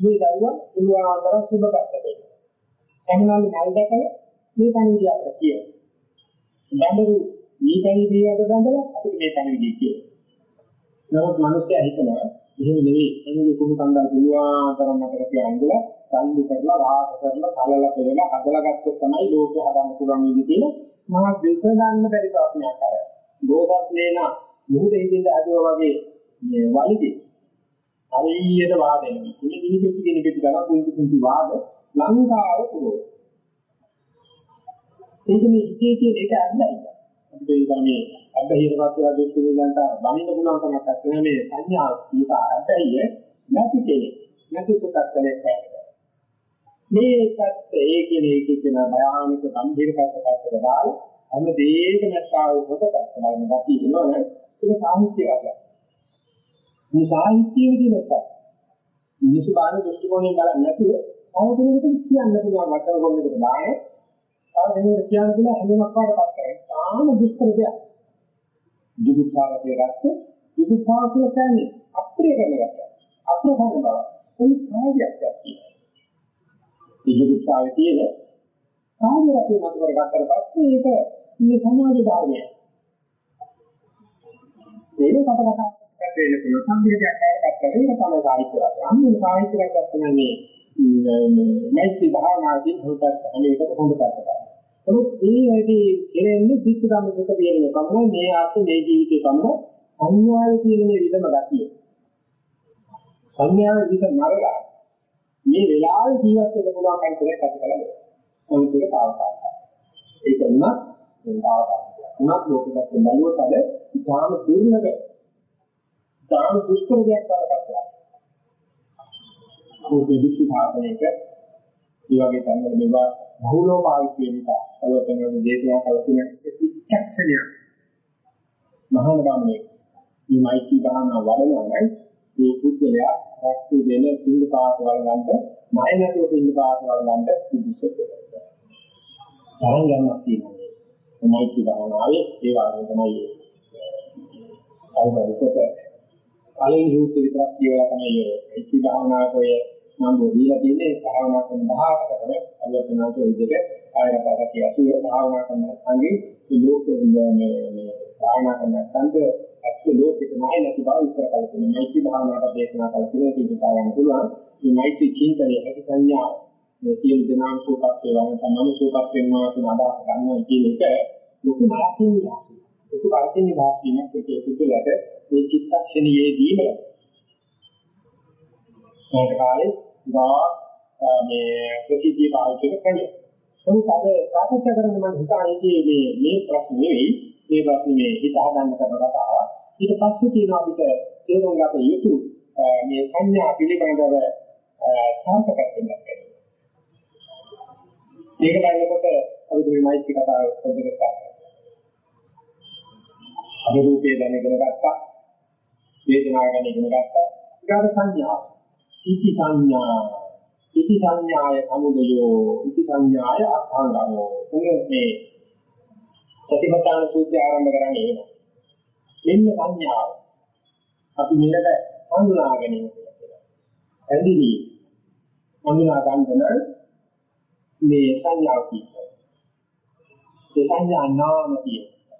Speaker 1: මේ දරුවා උන්වහන්සේලා සුබ පැත්තට. එහෙනම් මල් දැකලා මේ පණිවිඩය අපිට කියනවා. බඳුරු මේ පණිවිඩයට බඳලා අපිට මේ පණිවිඩය කියනවා. නමුත් මිනිස්සයා හිතනවා එහෙම නෙවෙයි. එන්නේ කුණු කන්දල් පුළුවන් තරම් අපිට කියන්නලා සම්දු කරලා රාස කරලා කලලා පෙරලා හදලා ගත්තොත් තමයි ලෝකය හදන්න පුළුවන් වෙන්නේ කියන මහා විස ගන්න බැරි ප්‍රශ්නයක් අර. බෝධත් නේන මුහුදේ ඉඳන් ආදුවා වගේ මේ වලිදි හරියට වාදෙන. මේ නිමිති කියන පිට ගන්න කුංචි කුංචි වාද ලංකාව පුරෝ. ඒක මේ ඉතිේ කියන එක අන්නයි. අපිට ඒ මේ අබ්බහිරවත් වල දුක් පිළිගන්නට බණින්න පුළුවන් කමක් නැත්නම් මේ සංඥා මේක අබ්බහිය නැති කෙනෙක්. නැති කොටක් කෙනෙක්. මේකත් ඒකේ ඒකේ කියන භයානක ගම්භීර පැත්තකට දාලා හැම දෙයකම නැස්තාව පොතකට බලන ගැටි වෙනවනේ ඒක සාහිත්‍ය රසයක්. මේ සාහිත්‍යයේ කියනක මිනිස්සු බාහිර දෘෂ්ටි කෝණයෙන් බලන්නේ නැතුව අවබෝධයකට කියන්න පුළුවන් වචන ගොන්නකට දාන තව දෙනෙකුට කියන්න පුළුවන් හැමමක් වඩපත් කරේ. තාම දුෂ්කර දෙයක්. දුක්ඛාවතිය ගත්ත දුක්ඛාවතිය කියන්නේ අප්‍රිය කරන එක. අප්‍රසන්න බව. ඒ කාර්යයක් තියෙනවා. මේ දුක්ඛාවතියේ කාර්ය රටේ මත කරගත්තට පස්සේ ඒක මේ සමාජ ධර්මයක්. ඒක කතා වෙන්න පුළුවන් සම්පූර්ණයක් කාර්යයක් කරේ ඒක තමයි සාහිත්‍ය රසය. අන්න සාහිත්‍ය රසය තමයි මේ මෛත්‍රී භාවනාවකින් හොදට අනේකට හොඳ කරගන්න. නමුත් මේ ඇදී කෙරෙන්නේ පිට ධම්මක පිළිවෙල පමණ මේ ආත්ම මේ ජීවිතේ පමණ සංඥාවේ තියෙන මේ විදම ගතිය. සංඥාවේ විද මරලා මේ වෙලාවේ ජීවත් වෙන්න පුළුවන් කන්තරයක් ඇති කරගන්න. මොකද ඒක තාවකාලිකයි. ඒක උනත් ඒ තාවකාලිකයි. උනත් ලෝකෙකට බැලුවොත් අද ඉතාම දුර්ලභ ඉතාම දුෂ්කර දෙයක් වඩපත් කරනවා. මේ විශ්ව සාධනයක ඒ වගේ තැන්වල මේවා බහුලව පාවිච්චි වෙන නිසා අවතනවල දේශනා කලකින චිත්තක්ෂණය මහාන ගාමනේ මේ මෛත්‍රී භාවනා වඩනවා නම් මේ පුද්ගලයා රක්තු දෙන පින්ද පාත වල ගන්නට ණය නැතුව පින්ද පාත වල ගන්නට සුදුසු වෙනවා. තරංගයක් තියෙනවා. මෛත්‍රී භාවනාවේ ඒ වගේ තමයි අවබෝධ කලින් සූත්‍ර විතරක් කියවලා තමයි මෛත්‍රී භාවනාවට ඔය නම් දීලා තියෙන්නේ භාවනා කරන 18කට අලුතෙනාට විදිහට ආයතනක කියසු භාවනා කරන සංගේ ලෝක මේ මේ භාවනා කරන සංග ඇත්ත ලෝකෙක නැහැ නැති බව විස්තර කරලා තියෙනවා. මෛත්‍රී භාවනාවට දේශනා කරලා තියෙනවා කියන කාරණා පුළුවන්. මේ මෛත්‍රී චින්තනය ඇති සංඥා මේ කියන දනාං සූපත් වේවා තමයි සූපත් වෙනවා කියන අදහස ගන්නවා කියන එක ලොකු මාර්ගයක්. ලොකු මාර්ගයක් වාසියක් ඒකේ පුදුලට මේ චිත්තක්ෂණයේදීම මේක කාලේ ගා මේ ප්‍රතිදී පාවිච්චි කරන්නේ. නමුත් අද සාකච්ඡා කරන්න මම හිතන්නේ මේ මේ ප්‍රශ්නේ නෙවෙයි මේ ප්‍රශ්නේ මේ හිත හදන්න කරන කතාව. ඊට පස්සේ තියෙනවා අපිට තේරුම් ගත යුතු මේ සංඥා පිළිබඳව සාර්ථකත්වයක් වෙනවා. ඒක බලනකොට අපිට මේ මෛත්‍රී කතාව පොඩ්ඩක් ගන්න. අපි රූපේ දැනගෙන ගත්තා. වේදනාව ගැන ඉගෙන ගත්තා. ඊගාට සංඥා. ඉති සංඥා. ඉති සංඥාය සමුදයෝ. ඉති සංඥාය අත්ංගමෝ. මේ සතිපට්ඨාන සූත්‍රය ආරම්භ කරන්නේ එහෙම. මෙන්න සංඥාව. අපි මෙලට හඳුනා ගැනීම කියලා. ඇඳිලි හඳුනා ගන්න නම් මේ සංඥාව කියනවා. ඒ සංඥා නාම කියනවා.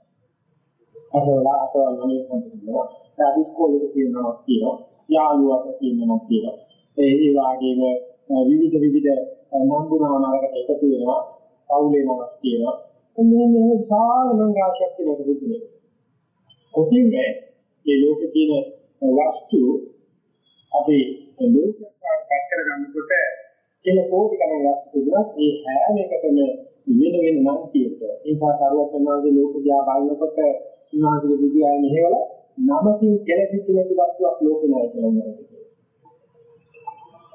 Speaker 1: අසවල අසවල නම් හඳුන්වනවා. අපි ඉස්කෝලේ කියනවා කියනවා. යාළුවා කියනවා කියනවා. ඒ ඒ වගේම විවිධ විවිධ නම්බුනාමාලකට එකතු වෙනවා. පවුලේ නමක් කියනවා. මේ මේ විශාල මංගාශයක් කියන බුදුනේ. කොටින්ද මේ ලෝකේ තියෙන වස්තු අපි ලෝකයක් පත් කරගන්නකොට කියන කෝටි ගණන් වස්තු තිබුණා ඒ හැම එකටම වෙන වෙන නම් තියෙක. ඒ පාතරුවත්නාගේ ලෝක දිහා බලනකොට උන්වහන්සේගේ බුදු ආය මෙහෙවල නමකින් කෙලෙසිච්ච නැති වස්තුවක් ලෝකේ නැහැ කියලා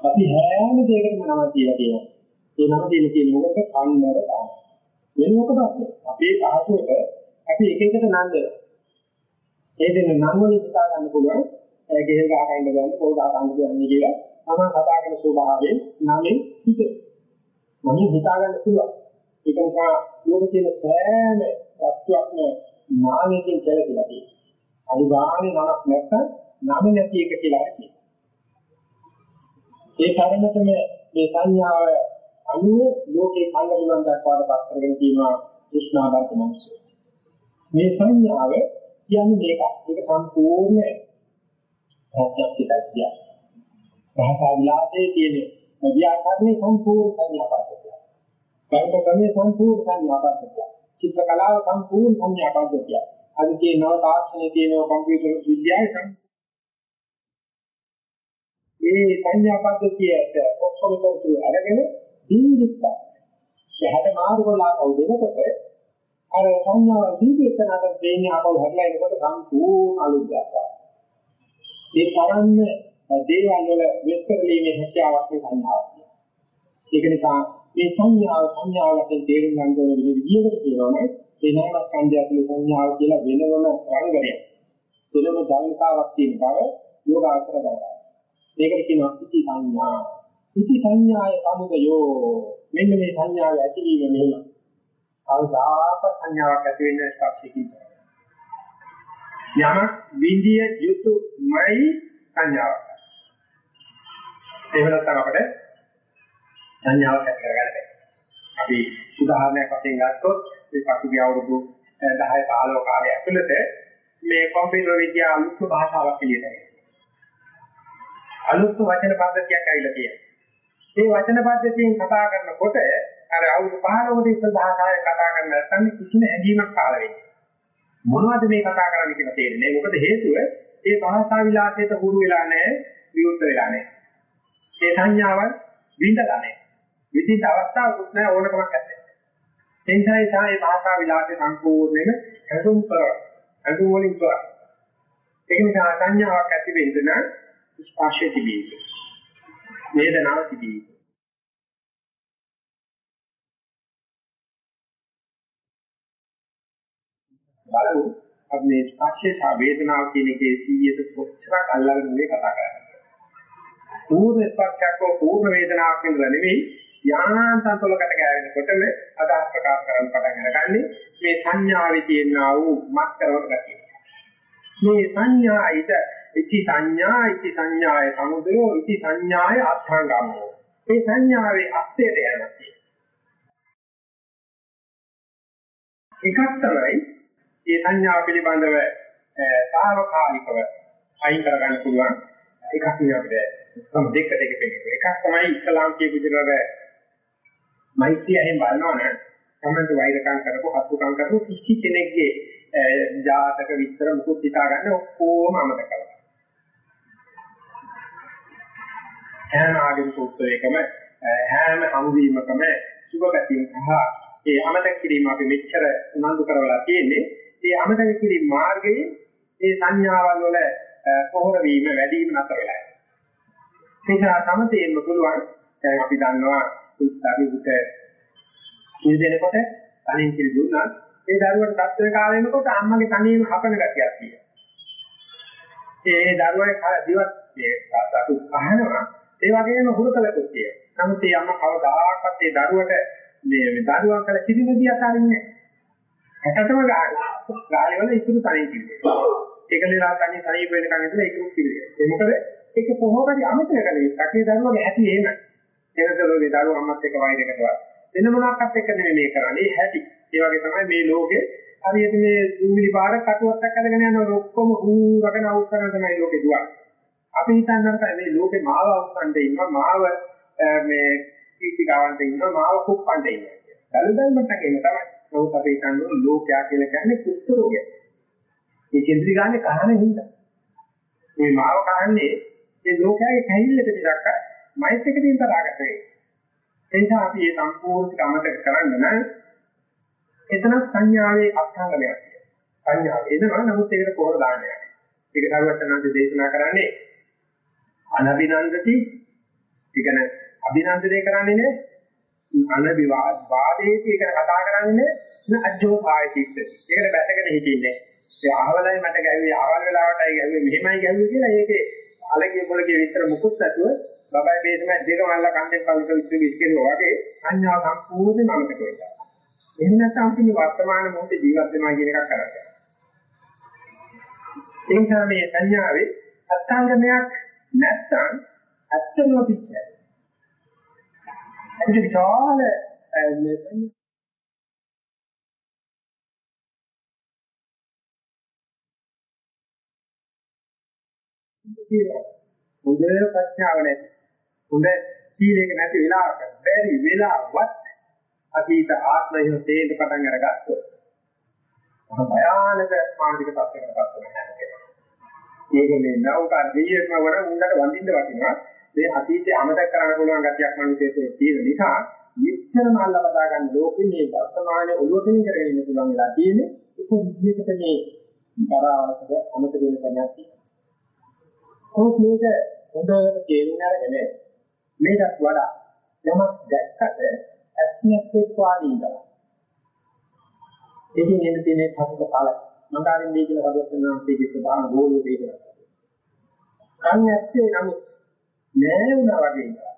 Speaker 1: අපි හැම දෙයකටම නම තියලා තියෙනවා. ඒ නම දෙන්න තියෙන මොකද කන්නර තමයි. වෙන මොකද අපේ පහසුවට අපි එක එකට නම් දෙනවා. ඒ දෙන නම් වලින් හිතා ගන්න පුළුවන් ගෙහෙල් ගහ ගන්න ගන්න පොල් ගහ ගන්න කියන්නේ කියලා තමයි කතා කරන ස්වභාවයෙන් නමින් හිත. මම හිතා ගන්න පුළුවන්. ඒක නිසා ලෝකේ තියෙන සෑම වස්තුවක්ම නාමයෙන් කැලකිලා තියෙනවා. අනිවාර්ය නමක් නැත්නම් නම නැති එක කියලා කියනවා. ඒ තරමටම මේ සංඥාව අනුව ලෝකේ කන්න බුලන් දක්වාට පත් කරගෙන තියෙනවා කෘෂ්ණාබද්ධ මිනිස්සු. මේ සංඥාව කියන්නේ මේක. මේක සම්පූර්ණ ප්‍රත්‍යක්ෂයි. භාෂා විලාසයේ තියෙන ව්‍යාකරණේ සම්පූර්ණ සංඥා පද්ධතිය. කර්ම ක්‍රමයේ සම්පූර්ණ සංඥා පද්ධතිය. චිත්ත කලාව සම්පූර්ණ සංඥා පද්ධතිය. අද කියනවා තාක්ෂණයේ තියෙන කම්පියුටර් විද්‍යාවේ මේ සංඥා පද්ධතියට ඔක්කොම තොරතුරු අරගෙන දීවිත්ත. එහට මාරු කරලා කවුද දෙනකොට අර සංඥාව දීවිත්තනට දෙන්නේ ආපහු හැදලා එනකොට සම්පූර්ණ අලුත්යක්. ඒ තරම්ම දේවල් වල විස්තරලීමේ හැකියාවක් මේ සංඥාවක්. ඒක නිසා මේ සංඥාව සංඥාවකින් තේරුම් ගන්න ඕන විදිහට කියනවනේ ඒ නාම ස්කන්ධය ඇතුළේ සංඥාව කියලා වෙනවම රංගනයක්. වෙනම ධර්මතාවක් තියෙන බව යෝගාචර දරනවා. ඒකට කියනවා ඉති සංඥා. ඉති සංඥාය සමුදයෝ. මෙන්න මේ සංඥාව ඇතිවීම මෙහෙම. කවදාක සංඥාවක් ඇති වෙන්නේ ස්පර්ශකින්. යමක් විඳිය යුතුයමයි සංඥාවක්. එහෙම නැත්නම් අපිට සංඥාවක් ඇති කරගන්න බැහැ. අපි උදාහරණයක් වශයෙන් ගත්තොත් මේ පසුගිය අවුරුදු 10 15 කාලය ඇතුළත මේ කම්පියුටර් විද්‍යාව අලුත් භාෂාවක් එළියට එනවා. අලුත් වචන පද්ධතියක් ඇවිල්ලා තියෙනවා. මේ වචන පද්ධතියෙන් කතා කරනකොට අර අවුරුදු 15කට ඉස්සර භාෂාවෙන් කතා කරන නැත්නම් කිසිම ඇඟීමක් පහළ වෙන්නේ. මොනවද මේ කතා කරන්නේ කියලා තේරෙන්නේ. මොකද හේතුව ඒ භාෂා විලාසයට හුරු වෙලා නැහැ, විවෘත වෙලා නැහැ. ඒ සංඥාවන් විඳලා නැහැ. විදිහට අවස්ථාවකුත් නැහැ ඕනකමක් නැහැ. එනිසා ඒ තමයි භාෂා විලාසය සම්පූර්ණයෙන්ම හඳුන් කර හඳුන් වලින් තොර. ඒක නිසා සංඥාවක් ඇති වෙන්න නම් ස්පර්ශය තිබීම. වේදනාව තිබීම. බලමු අපි මේ ස්පර්ශය සහ වේදනාව කියන එකේ 100ට කොච්චරක් අල්ලගෙන මේ කතා කරන්නේ. පූර්ණ ස්පර්ශයක් හෝ පූර්ණ වේදනාවක් විඳලා නෙවෙයි යාන්තම් තොලකට ගෑවෙනකොටම අදහස් ප්‍රකාශ කරන්න පටන් අරගන්නේ මේ සංඥාවේ තියෙනා වූ මත්තරවට ගැතියි. මේ සංඥායිද ඉති සංඥා ඉති සංඥාය සමුදයෝ ඉති සංඥාය අත්ංගමෝ. මේ සංඥාවේ අත්‍යයට යනවා. එකක් තමයි මේ සංඥාව පිළිබඳව සාවකාලිකව අයින් කරගන්න පුළුවන් එකක් නෙවෙයි තම දෙකට එක වෙන්නේ. එකක් තමයි ඉස්ලාම් කියපු විදිහට මෛත්‍රිය එහෙම බලනවා නම් තමයි වෛරකම් කරපු හසුකම් කරපු කිසි කෙනෙක්ගේ ජාතක විස්තර මුකුත් හිතා ගන්න ඔක්කොම අමතක කරනවා. හැම ආගමික උත්සවයකම හැම හමුවීමකම සුබ පැතීම සහ ඒ අමතක කිරීම අපි මෙච්චර උනන්දු කරවලා තියෙන්නේ. ඒ අමතක කිරීම මාර්ගයේ ඒ සංඥාවල් වල පොහොර වීම වැඩි වීම නතර වෙලා. ඒක සමතේන්න පුළුවන්. දැන් අපි දන්නවා දරුවෙකුට කිරි දෙනකොට කලින් කිරි දුන්නා ඒ දරුවට දත් කාලේ වෙනකොට අම්මගේ කණේම හපන ගතියක් තියෙනවා. ඒ දරුවා දිවත් ඒ සතු අහනවා ඒ වගේම හුරුතලකුත් තියෙනවා. නමුත් ඒ අම්මා කවදාකවත් ඒ දරුවට මේ දරුවා කළ කිරිමදී අතාරින්නේ නැහැ. හැටතම ගාලා ගාලේ වල ඉතුරු තනින් කිරිනවා. ඒකලේලා තනින් සනීප වෙනකන් ඉඳලා ඉතුරු කිරිනවා. ඒ මොකද ඒක කොහොමද අමතක කරන්නේ? කටේ දරුවගේ ඇති එහෙම. එනසලෝගේ දරුවෝ අම්මත් එක්ක වෛරයකටවත් වෙන මොනක්වත් එක්ක නෙමෙයි මේ කරන්නේ. හැටි. ඒ වගේ තමයි මේ ලෝකේ හරියට මේ දුම්බිලි පාර කටුවක්ක් අරගෙන යනවා ඔක්කොම ඌ රකන අවස්ථාවක් තමයි ලෝකේ දුවන්නේ. අපි හිතන්නේ මේ ලෝකේ මාව අවස්ථන්ට ඉන්නවා මාව මේ කීතිකාවන්ට ඉන්නවා මාව කුප්පන්ට ඉන්නවා කියලා. දලුදල්මට කියන තමයි. නමුත් අපි හිතන්නේ ලෝකයා කියලා කියන්නේ කුෂ්ඨ රෝගය. මේ කේන්ද්‍රී ගානේ කහන හින්දා. මේ මාව කහන්නේ මේ ලෝකයාගේ කැහිල්ලට මිසක් මෛත්‍රිකකින් තරහකට වෙන්නේ. ඒ නිසා අපි මේ සම්පූර්ණ ගමතක කරන්න නම් එතන සංඥාවේ අත්ංගමයක් සංඥාව එනවා නමුත් ඒකට කොහොමද දාන්නේ ඒක දරුවචනන්ද දේශනා කරන්නේ අනබිනන්දති. ඉගෙන අභිනන්දනය කරන්නේ නේ. අනබිවාද වාදයේදී ඒක කතා කරන්නේ නේ. අජෝ කායිතිත් ඒකට බැසගෙන හිටින්නේ ඒ අහවලයි මට ගැහුවේ අහවල් වෙලාවටයි ගැහුවේ මෙහෙමයි ගැහුවේ කියලා ඒකේ අලගේ පොලගේ විතර මුකුත් නැතුව බබයි බේසම දෙක මල්ලා කන්දෙන් පල්ලක විශ්ව විශ්කේනවා වගේ සංඥා සම්පූර්ණයෙන්ම අමතක වෙනවා. එහෙම නැත්නම් අපි මේ වර්තමාන මොහොතේ ජීවත් වෙනවා කියන එකක් කරන්නේ. ඒ නිසා මේ සංඥාවේ අත්ංගමයක් නැත්නම් ඇත්තම පිටයි. ඒක විශාල මේ හොඳ ප්‍රඥාව නැති හොඳ සීලයක නැති වෙලාවක බැරි වෙලාවත් අතීත ආත්මය තේින්න පටන් අරගත්තොත් මහ භයානක මානසික තත්ත්වයකට පත් වෙනවා මේක මේ නෞකා දෙයක්ම වර උන්ට වඳින්න වටිනවා. මේ අතීතය අමතක කරන්න පුළුවන් ගතියක් මනුස්සයෙකුට තියෙන නිසා මෙච්චරම අල්ලා බදා ගන්න ලෝකෙ මේ වර්තමානයේ ඔළුවකින් කරගෙන ඉන්න පුළුවන් වෙලා තියෙන්නේ. ඒක විදිහකට මේ කරාවකට අමතක වෙන කෙනෙක් කොහොමද මේක හොඳට තේරුම් අරගෙන මේකට වඩා යමක් දැක්කට ඇස්නත් එක්ක වාදී ඉඳලා. ඒකෙන් එන්න තියෙන පසුක ඵල මඟාරින් දී කියලා හදවතන ආංශයේ ප්‍රධාන ගෝලයේ දෙයක්. කන් ඇත්තේ නමුත් නෑ වුණා වගේ ඉන්නවා.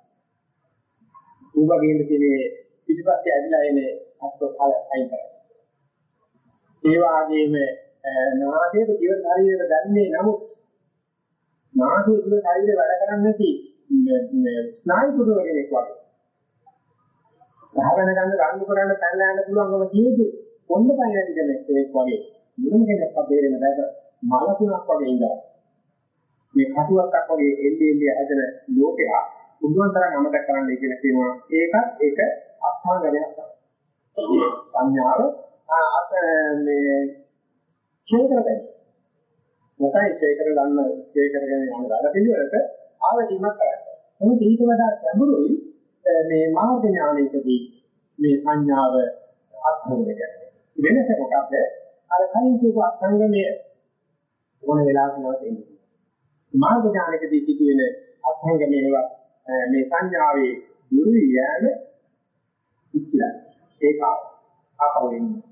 Speaker 1: ඒ වගේම තියෙන පිටිපස්සේ ඇදලා එන පසුක ඵල අයින් කරනවා. ඒ වගේම නාසයේ ජීව ශරීරයට දැන්නේ නමුත් නාසයේ ජීව ශරීරය වැඩ කරන්නේ නැති ස්නායු පුරුව කෙනෙක් වගේ. භාවන ගන්න රණ්ඩු කරන්න පැනලා යන්න පුළුවන්කම තියෙදි කොන්ද පය නැති කෙනෙක් වගේ. මුලම කෙනෙක් අපේරෙන බෑද මලකුණක් වගේ ඉඳලා. මේ කටුවක්ක් වගේ එල්ලි එල්ලි හැදෙන ලෝකයක් උන්වන් තරම් අමතක කරන්නයි කියලා කියනවා. ඒකත් ඒක අස්ථාංගනයක් තමයි. සංඥාව අත මේ ගන්න. මොකයි ඡේදර ගන්න ඡේදරගෙන යන වැඩ පිළිවෙලට ආවදීමක් කරන්නේ. මොකද ඊට වඩා ගැඹුරුයි මේ මාර්ග ඥානයකදී මේ සංඥාව අත්හොඳ කරන්නේ. වෙනස මොකක්ද? අර කලින් කියපු අත්ංගමයේ මොන වෙලාවක නවතින්නේ. මාර්ග ඥානයකදී සිදුවෙන අත්ංගමයේවත් මේ සංඥාවේ දුරු යෑම ඉතිරයි. ඒක ආපවෙන්නේ.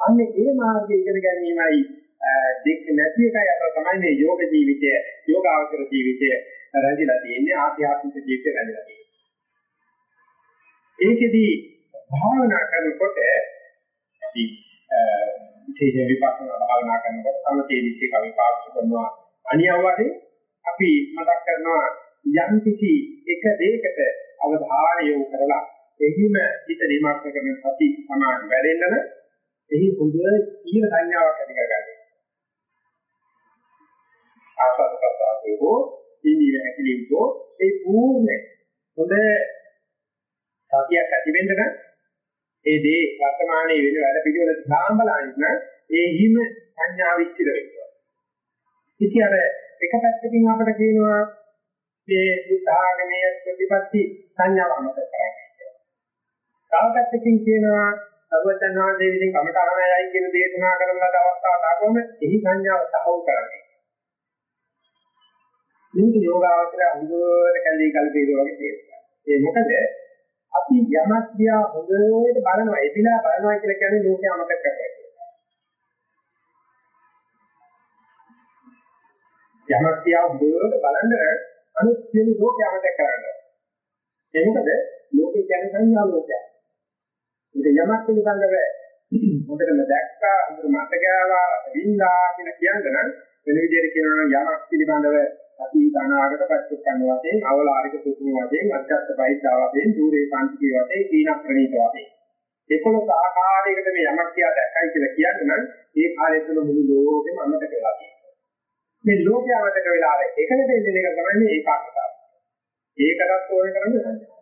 Speaker 1: අන්නේ ඒ මාර්ගය ඉගෙන ගැනීමයි දෙක නැති එකයි අපර තමයි මේ යෝග ජීවිතය, යෝගාවචර ජීවිතය රැඳිලා තියෙන්නේ ආධ්‍යාත්මික ජීවිතය රැඳිලා තියෙන්නේ. ඒකෙදී භාවනා කරනකොට අපි විශේෂ විපස්සනා භාවනා කරනකොට සමතේදිච්ච කවි පාක්ෂ කරනවා අනිවාර්යයෙන් අපි මතක් කරනවා යම් කිසි එක දෙයකට අවධානය යොමු කරලා එහිම හිත නිමග්න කරන සති සමාධි වැඩෙන්න එහි හොඳ ඊර සංඥාවක් ඇති කරගන්න. ආසත් ප්‍රසාරේ හෝ ඉනිර ඇතිලින්කෝ ඒ පූර්ණ හොඳ සතියක් ඇති වෙන්න නම් ඒ දේ වර්තමානයේ වෙන වැඩ පිළිවෙල සාම්බලයින්න ඒ හිම සංඥා විස්තර වෙනවා. ඉතින් අර එක පැත්තකින් අපිට කියනවා මේ බුද්ධ ආගමේ ප්‍රතිපත්ති සංඥාව අමතක කරන්නේ. තව පැත්තකින් කියනවා සර්වඥාන්සේ විසින් කමඨානයයි කියන දේශනා කරන ලද අවස්ථාවට ආවම එහි සංඥාව සහවු කරන්නේ. මේක යෝගාවචර අනුගමන කල්ලි කල්පේ වගේ තේරුම් ඒ මොකද අපි යමක් දිහා හොඳට බලනවා එදිනා බලනවා කියලා කියන්නේ ලෝකේ අමතක කරනවා යමක් දිහා හොඳට බලන්න අනිත් සියලු ලෝකේ අමතක කරනවා. ඒ මොකද? ලෝකේ කියන්නේ සංඥා ලෝකයක්. ඒක යමක් පිළිබඳව හොඳටම දැක්කා හොඳට මතක ආවා වින්දා කියලා කියන්න නම් වෙන විදිහට කියනවා යමක් පිළිබඳව අතීත අනාගත පච්චුක්කන්න වශයෙන් අවලාරික සුතුම වශයෙන් අධ්‍යාත්ම බයිද්දා වශයෙන් දුරේ කාන්තිකේ වශයෙන් කීන ප්‍රණීත වශයෙන්. ඒකලොස් ආකාරයකට මේ යමක් කියා දැක්කයි කියලා කියන්නේ නම් ඒ කාලය තුළ මුළු ලෝකෙම අමතක වෙලා තියෙනවා. මේ ලෝකය අමතක වෙලා ආවේ එකද දෙන්නේ එක තමයි ඒකාග්‍රතාව ඒකටත් ඕන කරන්නේ සංඥා.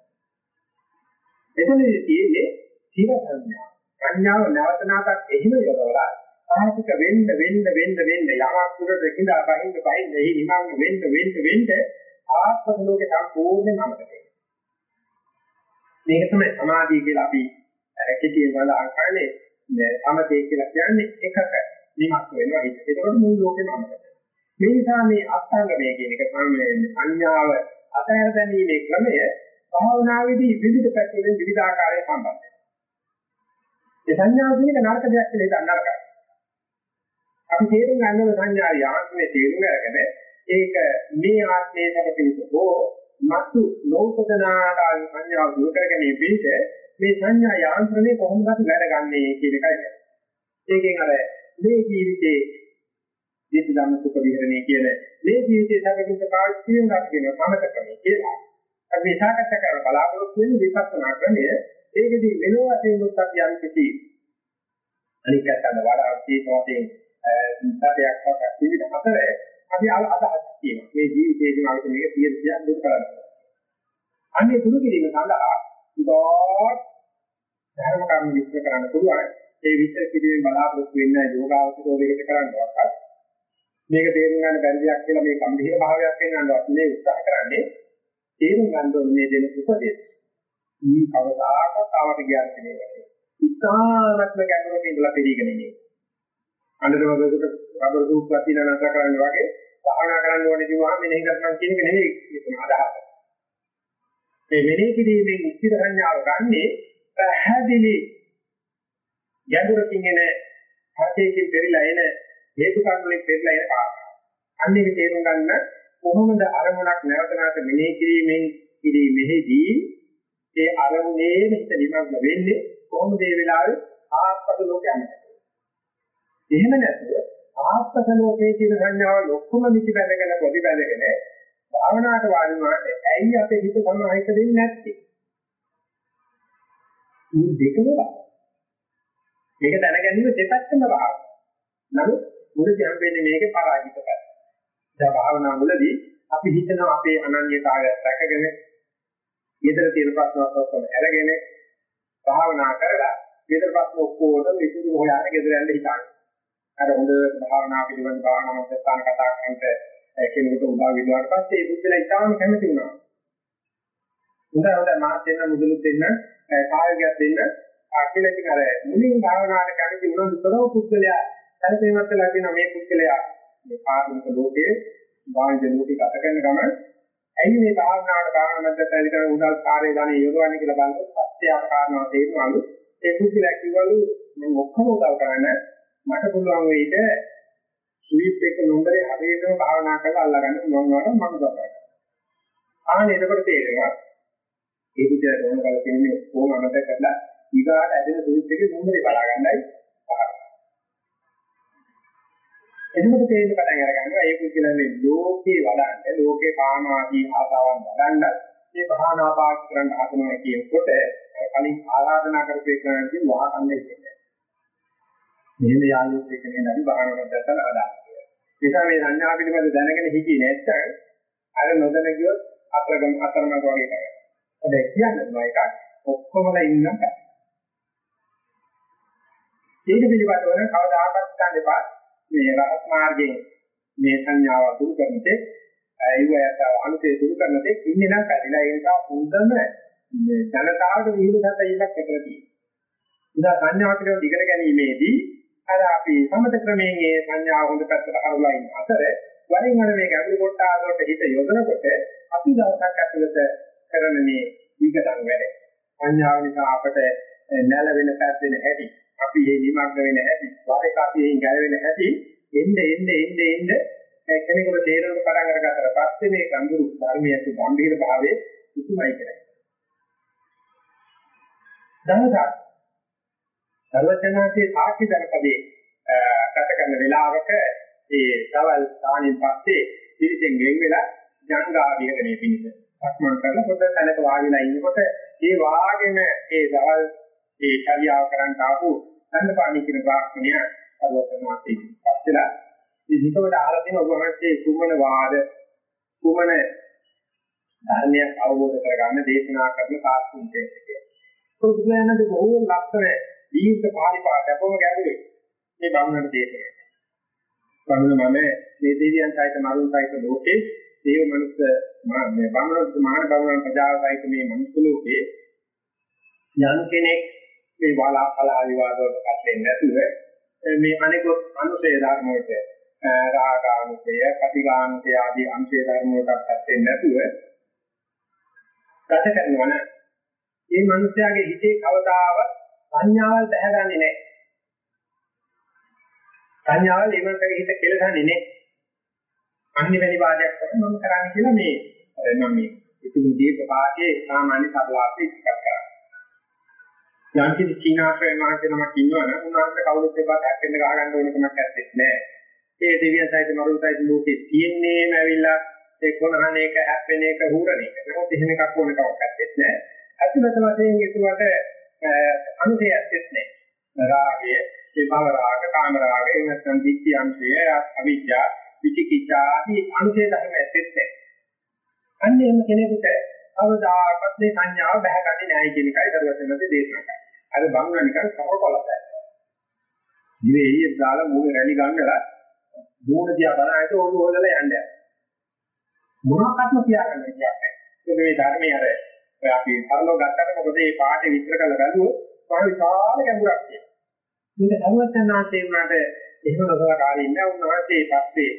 Speaker 1: එතනදී තියෙන්නේ ස්ථිර සංඥා. සංඥාව නැවත නැවතත් එහිම යොදවලා සාහිතික වෙන්න වෙන්න වෙන්න වෙන්න යමක් තුරට කිඳා බහින්න බහින්න එහි නිමංග වෙන්න වෙන්න වෙන්න ආත්ම ලෝකේ සම්පූර්ණයෙන්ම අමතකයි. මේක තමයි සමාධිය කියලා අපි කෙටියෙන් වලහන් කරන්නේ සමතේ කියලා කියන්නේ එකක නිමක් වෙනවා ඒක. ඒකවල මුළු ලෝකෙම අමතකයි. මේ නිසා මේ අත්ංගමය කියන එක තමයි සංඥාව අතහැර දැමීමේ ක්‍රමය භාවනාවේදී විවිධ පැතිවලින් විවිධ ආකාරයෙන් සම්බන්ධයි. ඒ සංඥාව කියන එක නරක දෙයක් කියලා හිතන්න නරකයි. අපි තේරුම් ගන්න ඕන සංඥා යාන්ත්‍රයේ තේරුම් අරගෙන ඒක මේ ආත්මයේ සැපපිට හෝ මතු ලෝකදනාකාර සංඥාව දුරු කරගැනීම පිණිස මේ සංඥා යාන්ත්‍රණය කොහොමද අපි වැඩගන්නේ කියන එකයි. ඒකෙන් අර මේ ජීවිතේ ජීවිත ධම්ම සුඛ විහරණය කියන මේ ජීවිතයේ සැපපිට පාවිච්චි කරන කියන සමත ක්‍රමය කියලා. අපි සාකච්ඡා කරන බලාපොරොත්තු වෙන විපස්සනා ක්‍රමය ඒකදී වෙනව වශයෙන් උත් අපි යම් කිසි අනික් අතන වඩා විශේෂ වශයෙන් සත්‍යයක් පස්සක් විවිධ හතර අපි අදහස් කියනවා මේ ජීවිතයේදී අපිට මේක 100ක් දුරු කරන්න. අන්නේ දුරු කිරීම සඳහා උදාත් ධර්ම කර්ම විස්තර කරන්න පුළුවන්. ඒ විස්තර කිරීමෙන් බලාපොරොත්තු වෙන්න යෝගාවචරෝ වේද කරන්නවත් මේක තේරුම් ගන්න බැරි දෙයක් කියලා මේ ගම්භීර භාවයක් වෙනවවත් මේ උත්සාහ කරන්නේ තේරුම් ගන්න ඕනේ මේ දෙන උපදේශ. මේ කවදාකවත් ආවට ගියාට නෙවෙයි. ඉතාමත්ම ගැඹුරක ඉඳලා පිළිගෙන ඉන්නේ. අnder වගේකට රබර් සූප් ලතිලා නැතර කරන්න වගේ භාවනා කරන්න ඕනේ කිව්වහම මෙනෙහි කරනවා කියන එක නෙවෙයි කියන අදහස. මේ මෙනෙහි කිරීමෙන් ඉස්තිර සංඥාව ගන්නේ පැහැදිලි ගැඹුරකින් එන හතේකින් පෙරිලා එන හේතු කාරණා වලින් පෙරිලා එන කාරණා. අන්න ඒක තේරුම් ගන්න කොහොමද අරමුණක් නැවත නැවත මෙනෙහි කිරීමෙන් කිරීමෙහිදී ඒ අරමුණේ හිත නිමග්න වෙන්නේ කොහොමද මේ වෙලාවේ ආත්පද ලෝකයක් එහෙම නැතුව ආත්මක ලෝකයේ තියෙන සංඥාව ඔක්කොම මිති බැඳගෙන පොඩි බැඳගෙන භාවනාවට වාඩි වුණාට ඇයි අපේ හිත සමාහිත වෙන්නේ නැත්තේ? මේ දෙකම මේක දැනගැනීම දෙපැත්තම භාවනාව. නමුත් මුලදී හම්බෙන්නේ මේකේ පරාජිත පැත්ත. දැන් භාවනා මුලදී අපි හිතනවා අපේ අනන්‍යතාවය රැකගෙන ඊතර තියෙන ප්‍රශ්නවත් ඔක්කොම අරගෙන භාවනා කරලා ඊතර ප්‍රශ්න ඔක්කොම විසඳුම හොයාගෙන ගෙදර යන්න හිතන්නේ. අර හොඳ භාවනා පිළිබඳ භාවනා මතස්ථාන කතා කරනට කෙනෙකුට උදා විදුවාට පස්සේ ඒ බුද්ධලා ඉතාම කැමති වුණා. හොඳ හොඳ මාත් දෙන්න මුදලුත් දෙන්න සහයෝගයක් දෙන්න. අකිලකින් අර මුලින් භාවනාවට කැමති වුණා විතරව පුද්ගලයා සැලසීමත් වෙලා කියන මේ පුද්ගලයා මේ ආධුනික ලෝකයේ වාණිජ ලෝකේ ගත කරන ගමන් ඇයි මේ භාවනාවට භාවනා මතස්ථාන කරන උදල් කාර්යය ගන්න යොදවන්නේ කියලා බලනකොට පස්සේ ආකාරනවා තේරුණාලු. ඒ පුද්ගලයා කිව්වලු මම ඔක්කොම උදව් කරන්නේ මට පුළුවන් වෙයිද ස්වීප් එක නම්බරේ හරියටම භාවනා කරලා අල්ලගන්න පුළුවන් වුණා මම කරා. ආනේ එතකොට තේරෙනවා ඒ විදිහට ඕන කරලා තියෙන්නේ ඕන අමතක කරලා ඊගාට ඇදෙන ස්වීප් එකේ නම්බරේ බලා ගන්නයි එතකොට තේරෙන්න පටන් අර ගන්නවා ඒක කියලා මේ ලෝකේ වඩන්න ලෝකේ කාම ආදී ආසාවන් වඩන්න මේ භාවනා පාස් කරන්න හදනවා කියනකොට කලින් ආරාධනා කරපු එක නම් වහකන්නේ ඉන්නේ. මෙහෙම යාළුවෙක් එක්ක නේ අපි බාහනකට දැත්තන ආදාන්නේ. නිසා මේ සංඥා පිළිබඳ දැනගෙන හිටියේ නැත්නම් අර නොදැන ගියොත් අතරගම අතරමඟ වගේ කරනවා. හැබැයි කියන්නේ නෝ එකක් ඔක්කොමලා ඉන්නම් ගන්න. ඒක පිළිබඳව නම් කවදාකවත් ගන්න එපා. මේ රහත් මාර්ගයේ මේ සංඥාව දුරු කරනතේ ඒවයට අනුතේ දුරු කරනතේ ඉන්නේ නම් පැරිලා ඒ නිසා හොඳම ජනතාවට විහිළු සැපයීමක් ඇතර තියෙනවා. ඉතින් සංඥාව පිළිබඳව ඉගෙන ගැනීමේදී අර අපි සමත ක්‍රමයෙන් මේ සංඥාව හොඳ පැත්තට හරවලා ඉන්න අතර වරින් වර මේ ගැඹුරු කොටස වලට හිත යොදනකොට අපි දවසක් ඇතුළත කරන මේ විගතන් වැඩ සංඥාව නිසා අපට නැල වෙන පැත් වෙන හැටි අපි මේ නිමග්න වෙන හැටි වර එක අපි එයින් ගැලවෙන හැටි එන්න එන්න එන්න එන්න කෙනෙකුට තේරෙන්න පටන් අරගත්තට පස්සේ මේ ගැඹුරු ධර්මයේ ගැඹීර භාවයේ උතුමයි කරන්නේ. දවසක් සර්වඥාන්සේ සාක්ෂි ජනපදයේ ගත කරන වෙලාවක ඒ දවල් දානින් පස්සේ පිළිසෙන් ගෙන් වෙලා ජංගා විහරණය පිණිස සක්මන් කරලා පොත තැනක වාඩිලා ඉන්නකොට ඒ වාගෙම ඒ දවල් ඒ චර්යාව කරන්න ආපු සම්පාණි කියන බ්‍රාහ්මණය සර්වඥාන්සේ පස්සෙලා ඉතින් අහලා තියෙන ඔබ වහන්සේ කුමන වාද කුමන ධර්මයක් අවබෝධ කරගන්න දේශනා කරන සාස්ත්‍රුන්ගේ කියලා. පුදුමයන්ද බොහෝ ලක්ෂණ දීර්ඝ පාළි පාඩකම ගැඹුරුයි. මේ බමුණට දේශනා. බමුණ මම මේ දෙවියන් සහිත මරුන් සහිත ලෝකේ දේව මනුස්ස මේ බමුණ මහා බමුණ ප්‍රජාව සහිත මේ මනුස්ස ලෝකේ යම් කෙනෙක් මේ වාලාපලා විවාද වලට පැටලෙන්නේ නැතුව මේ අනිකුත් අනුශේ ධර්ම වලට රාගානුසය, කටිගානුසය ආදී අංශේ ධර්ම වලට පැටලෙන්නේ නැතුව ගත කරනවා නම් මේ මිනිස්යාගේ හිතේ කවදාවත් සංඥාවල් බැහැගන්නේ නැහැ. සංඥාවල් එමන්තගේ හිත කෙලසන්නේ නැහැ. අනිත් වැනි වාදයක් තමයි මම කරන්නේ කියලා මේ මම මේ ඉතින් දීප පාඩේ සාමාන්‍ය සරලාර්ථය ඉස්සක් කරා. යම් කිසි චීනාශ්‍රය මහන්සිය නමක් ඉන්නවනම් උන්වහන්සේ කවුරුත් එපා හැප්පෙන්න ගහ ගන්න ඕන කමක් නැත්තේ නෑ. ඒ දෙවියන් සහිත මරුන් සහිත ලෝකේ තියෙන්නේම ඇවිල්ලා ඒ කොනහන එක හැප්පෙන එක හුරන එක. නමුත් එහෙම එකක් ඕන කමක් නැත්තේ නෑ. අතුලත වශයෙන් ඒකට අනුසයත් නැහැ. රාගය, ඒ භව රාග, කාම රාග, එහෙම නැත්නම් දික්ටි අංශය, අවිජ්ජා, විචිකිච්ඡා ආදී අනුසය ධර්ම ඇත්තෙත් නැහැ. අන්න එහෙම කෙනෙකුට අවදාකත් මේ සංඥාව බහගන්නේ නැහැ කියන එකයි දරුවචනන්සේ දේශනා කරන්නේ. අර බංගන නිකන් කරකොලක් දැක්කා. ඉතින් එළියට දාලා මූණ රැලි ගන්නලා මූණ දිහා බලනකොට ඕන හොලලා යන්නේ. මොනවත්ම කියාගන්න කියන්නේ. ඒක මේ ධර්මයේ අර අපි තරලෝ ගත්තට මොකද මේ පාඩේ විස්තර කරලා බැලුවොත් මහ විශාල ගැඹුරක් තියෙනවා. මේක සරුවචනාංශේ වුණාට එහෙම නොසලකාරී ඉන්න උන්වහන්සේ පස්සේ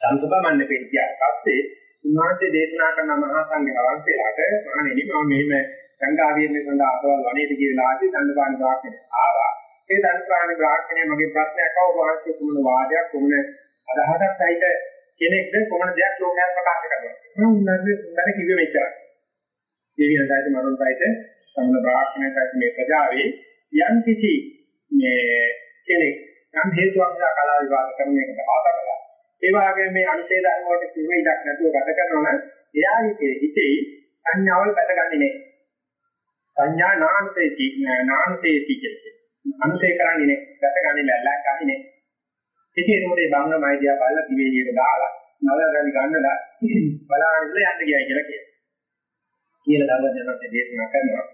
Speaker 1: සංසපමන්න පෙන්තිය පස්සේ උන්වහන්සේ දේශනා කරන මහා සංඝ වහන්සේලාට මහණෙනි මම මෙහෙම ගංගා වියන්නේ සඳහා අසවල් වනයේට ගිහලා ආදී දඬපාණි බ්‍රාහ්මණය ආවා. ඒ දඬපාණි බ්‍රාහ්මණය මගේ ප්‍රශ්නයක් අහුව වහන්සේ කුමන වාදයක් කුමන අදහසක් සහිත කෙනෙක්ද කොමන දෙයක් ලෝකයට ප්‍රකාශ කරනවා. මම උන්වහන්සේ උන්වහන්සේ කිව්වේ මෙච්චරයි. දෙවියන් සහිත මරුන් සහිත සම්ම බ්‍රාහ්මණය සහිත මේ ප්‍රජාවේ යම් කිසි මේ කෙනෙක් නම් හේතුවක් නිසා කලාව විවාද කරන එකට ආතකලා. ඒ වගේම මේ අනුශේ ධර්ම වලට කිව්ව ඉඩක් නැතුව ගත කරනවා නම් එයාගේ හිතේ සංඥාවල් බැසගන්නේ නැහැ. සංඥා නානුසේති නානුසේති කියන්නේ. අනුසේ කරන්නේ නැහැ. බැසගන්නේ නැහැ. ලැක්කන්නේ නැහැ. ඉතින් ඒකෝට මේ බංගමයි දිහා බලලා දිවේලියට දාලා නලරලි ගන්නලා බලාගෙන ඉඳලා යන්න ගියයි කියලා කියනවා. කියලා දවස් දෙකක් දේශනා කරනවා.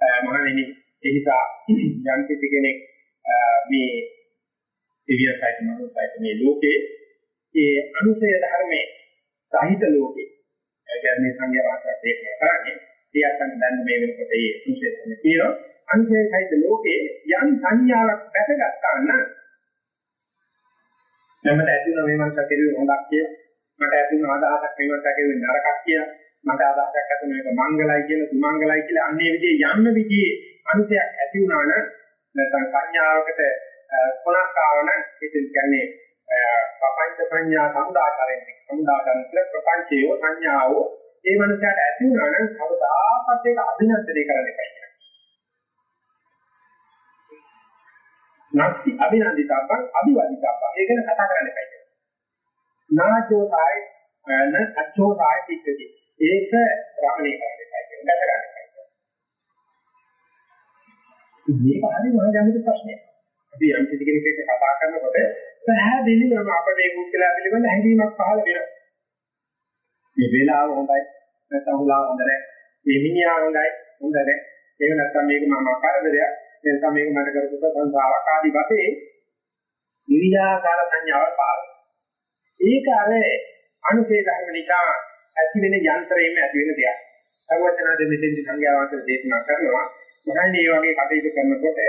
Speaker 1: Eh, මහණෙනි ඒ නිසා යම් කිසි කෙනෙක් eh, මේ දිව්‍යසයිත මනෝසයිත මේ ලෝකේ ඒ අනුසය ධර්මයේ සාහිත ලෝකේ ඒ කියන්නේ සංඝයා වාසයක් දේශනා කරන්නේ ඒ අතන දැන් මේ වෙනකොට ඒ අනුසය තමයි කියනවා අනුසය සාහිත ලෝකේ යම් සංඥාවක් දැකගත්තා නම් මමට ඇති වෙන මේ මනස කෙරුවේ හොඳක් කියලා. මට ඇති වෙන අදහසක් මේ මනස කෙරුවේ නරකක් කියලා. මට අදහසක් ඇති වෙන එක මංගලයි කියලා සුමංගලයි කියලා අන්නේ විදිහේ යන්න විදිහේ අනුසයක් ඇති වුණා නම් නැත්නම් සංඥාවකට කොනක් ආවන ඒක කියන්නේ ප්‍රපංච සංඥා සමුදාකරයෙන් සමුදාකරන කියලා ප්‍රපංචයෝ සංඥාවෝ ඒ මනසට ඇති වුණා නම් කවදාකවත් ඒක අභිනන්දනය කරන්න එපා කියලා. නැත්ති අභිනන්දිතබ්බං අභිවදිතබ්බං ඒක ගැන කතා කරන්න එපා කියලා. නාචෝ සාය න අච්චෝ සාය පිටති. ඒක රමණය කරන්න එපා කියලා. දැක ගන්න එපා කියලා. මේක හරි මහා ගැඹුරු ප්‍රශ්නයක්. අපි යම් කිසි කෙනෙක් එක්ක කතා කරනකොට පැහැදිලිවම අපේ මේ මුක්කලා පිළිබඳ හැඟීමක් පහළ වෙනවා. මේ වේලාව හොඳයි නැත්නම් උලා හොඳ නැහැ. මේ මිනිහා හොඳයි හොඳ නැහැ. ඒක නැත්නම් මේක මම කරදරයක්. නැත්නම් මේක මට කරපු සංසාරක් ආදී වශයෙන් විවිධාකාර සංඥාවල් පහළ ඒක අර අනුසේ ධර්ම නිසා ඇති වෙන යන්ත්‍රයෙන් ඇති වෙන දෙයක්. සර්වඥාද මෙතෙන්දි සංඥාවන්ත දේශනා කරනවා. මහන්නේ මේ වගේ කටයුතු කරනකොට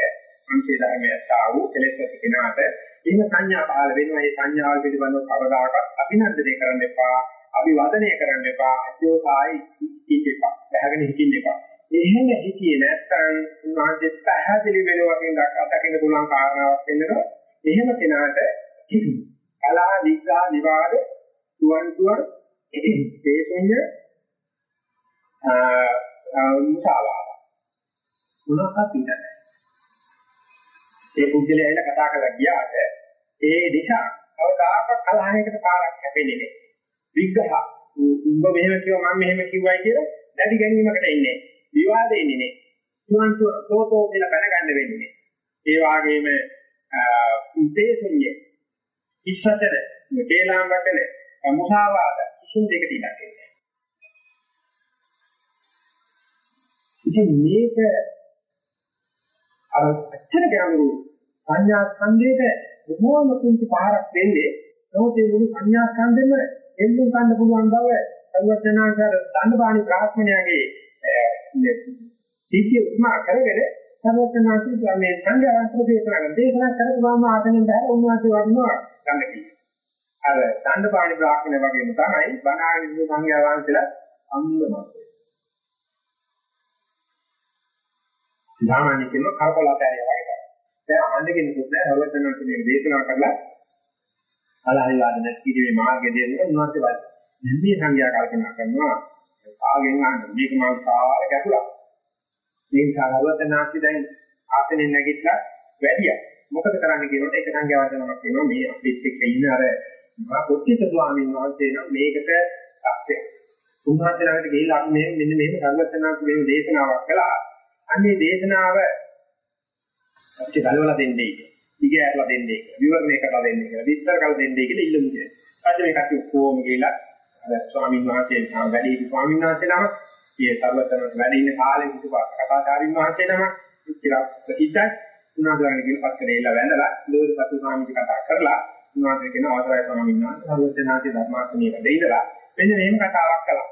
Speaker 1: අනුශේ ධර්මයට ආවු කෙලෙස් ඇති කෙනාට එහෙම සංඥා පහළ වෙනවා. මේ සංඥාවල් පිළිබඳව කවදාකවත් අභිනන්දනය කරන්න එපා. අභිවදනය කරන්න එපා. අජෝසායි ඉතිපා. බහගෙන හිටින්න එපා. එහෙම හිතියේ නැත්නම් උන්වහන්සේ පැහැදිලි වෙන වශයෙන් දක්වන්න පුළුවන් කාරණාවක් වෙනවා. එහෙම කෙනාට කලා විග්‍රහ විවාද තුවන් තුවන් ඒසොඤ්ඤ ආ මුසාවාද මොනවාක්වත් ඉන්නේ ඒ පුද්ගලයා ඇවිල්ලා කතා කරලා ගියාට ඒ නිසා කවදාකවත් කලහයකට පාරක් හැපෙන්නේ නැහැ. විග්‍රහ උඹ මෙහෙම කිව්වා මම මෙහෙම කිව්වයි කියලා දැඩි ගැනීමකට එන්නේ. විවාදෙ එන්නේ නැහැ. තුන්තු තෝතෝ කියලා බැනගන්න වෙන්නේ. ඒ වගේම උදේසුන්‍ය ඉස්සතර තේලාම් වටන මුසාවාද කිසිම දෙයකට ඉඩක් නැහැ. ඉතින් මේක අර අච්චර ගැඹුරු සංඥා ස්කන්ධයේද බොහෝම කුංචි පාරක් දෙන්නේ නමුත් ඒ මුළු සංඥා ස්කන්ධෙම එල්ලුම් ගන්න පුළුවන් බව සර්වඥාන්තර දණ්ඩපාණි බ්‍රාහ්මණයාගේ සීතිය උස්මා කරගෙන සර්වඥාන්තර මේ සංඥා අන්තර දේශනා කරන දේශනා කරපුවාම ආතනෙන් බහැර උන්වහන්සේ වඩනවා ගන්න කි. අර දණ්ඩපාණි බ්‍රාහ්මණය වගේම තමයි බණාගෙන ඉන්න සංඥා වහන්සේලා අන්දමත් සාමාන්‍ය කෙනෙක් කරකොලතාරිය වගේ තමයි. දැන් අහන්න කෙනෙකුත් නෑ හරවතනන්ට මේ දේශනා කරලා අලහරි වාද නැති කිරීමේ මාර්ගය දෙන්න උන්වහන්සේ වයි. දැන් මේ සංඥා කල්පනා කරනවා කාගෙන් අහන්න මේක මම සාර ගැටුණා. මේ නිසා හරවතනාන්ති දැන් ආසනෙන් නැගිටලා වැඩියා. මොකද කරන්න කියනකොට ඒක සංඥා වදනමක් වෙනවා මේ අපිත් එක්ක ඉන්න අර මහා පොට්ටිත ස්වාමීන් වහන්සේ නම් මේකට අක්ෂය. උන්වහන්සේ ළඟට ගිහිල්ලා අපි මෙහෙම මෙන්න මෙහෙම සර්වඥාන්ති මෙහෙම දේශනාවක් කළා. අන්නේ දේශනාව අපිට ගලවලා දෙන්නේ ඉගෑරලා දෙන්නේ විවරණය කරලා දෙන්නේ කියලා විස්තර කරලා දෙන්නේ කියලා ඉල්ලමු කියන්නේ. ඊට මේ කට්ටිය ඔක්කොම ගිහලා අර ස්වාමීන් වහන්සේ නම් වැඩි ස්වාමීන් වහන්සේ නම මේ සර්වතනට වැඩ ඉන්න කාලේ හිටපු කතාචාරින් වහන්සේ නම ඉතිරා ප්‍රසිද්ධයි. උනාදරණ කියලා පස්සේ එලා වැඳලා ලෝකපතු ස්වාමීන් කතා කරලා උනාදර කියන අවසරයි ස්වාමීන් වහන්සේ සර්වඥාන්සේ ධර්මාසනිය වැඩ ඉඳලා මෙන්න මෙහෙම කතාවක් කළා.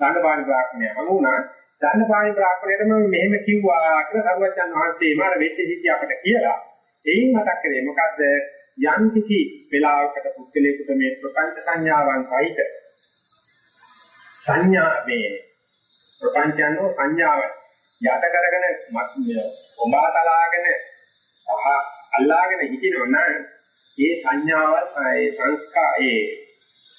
Speaker 1: ගාණපාණි බ්‍රාහ්මණය හමුණා දන්නපාණි බ්‍රාහ්මණයටම මෙහෙම කිව්වා කියලා සරුවච්චන් වහන්සේ මාර වෙච්ච හිතිය අපට කියලා. එයින් මතක් කරේ මොකද්ද? යම් කිසි වෙලාවකට පුද්ගලයෙකුට මේ ප්‍රපංච සංඥාවන් සහිත සංඥා මේ ප්‍රපංචයන්ෝ සංඥාව යට කරගෙන ඔබා තලාගෙන සහ අල්ලාගෙන හිටිනෝ නම් ඒ සංඥාවල් ඒ සංස්කා ඒ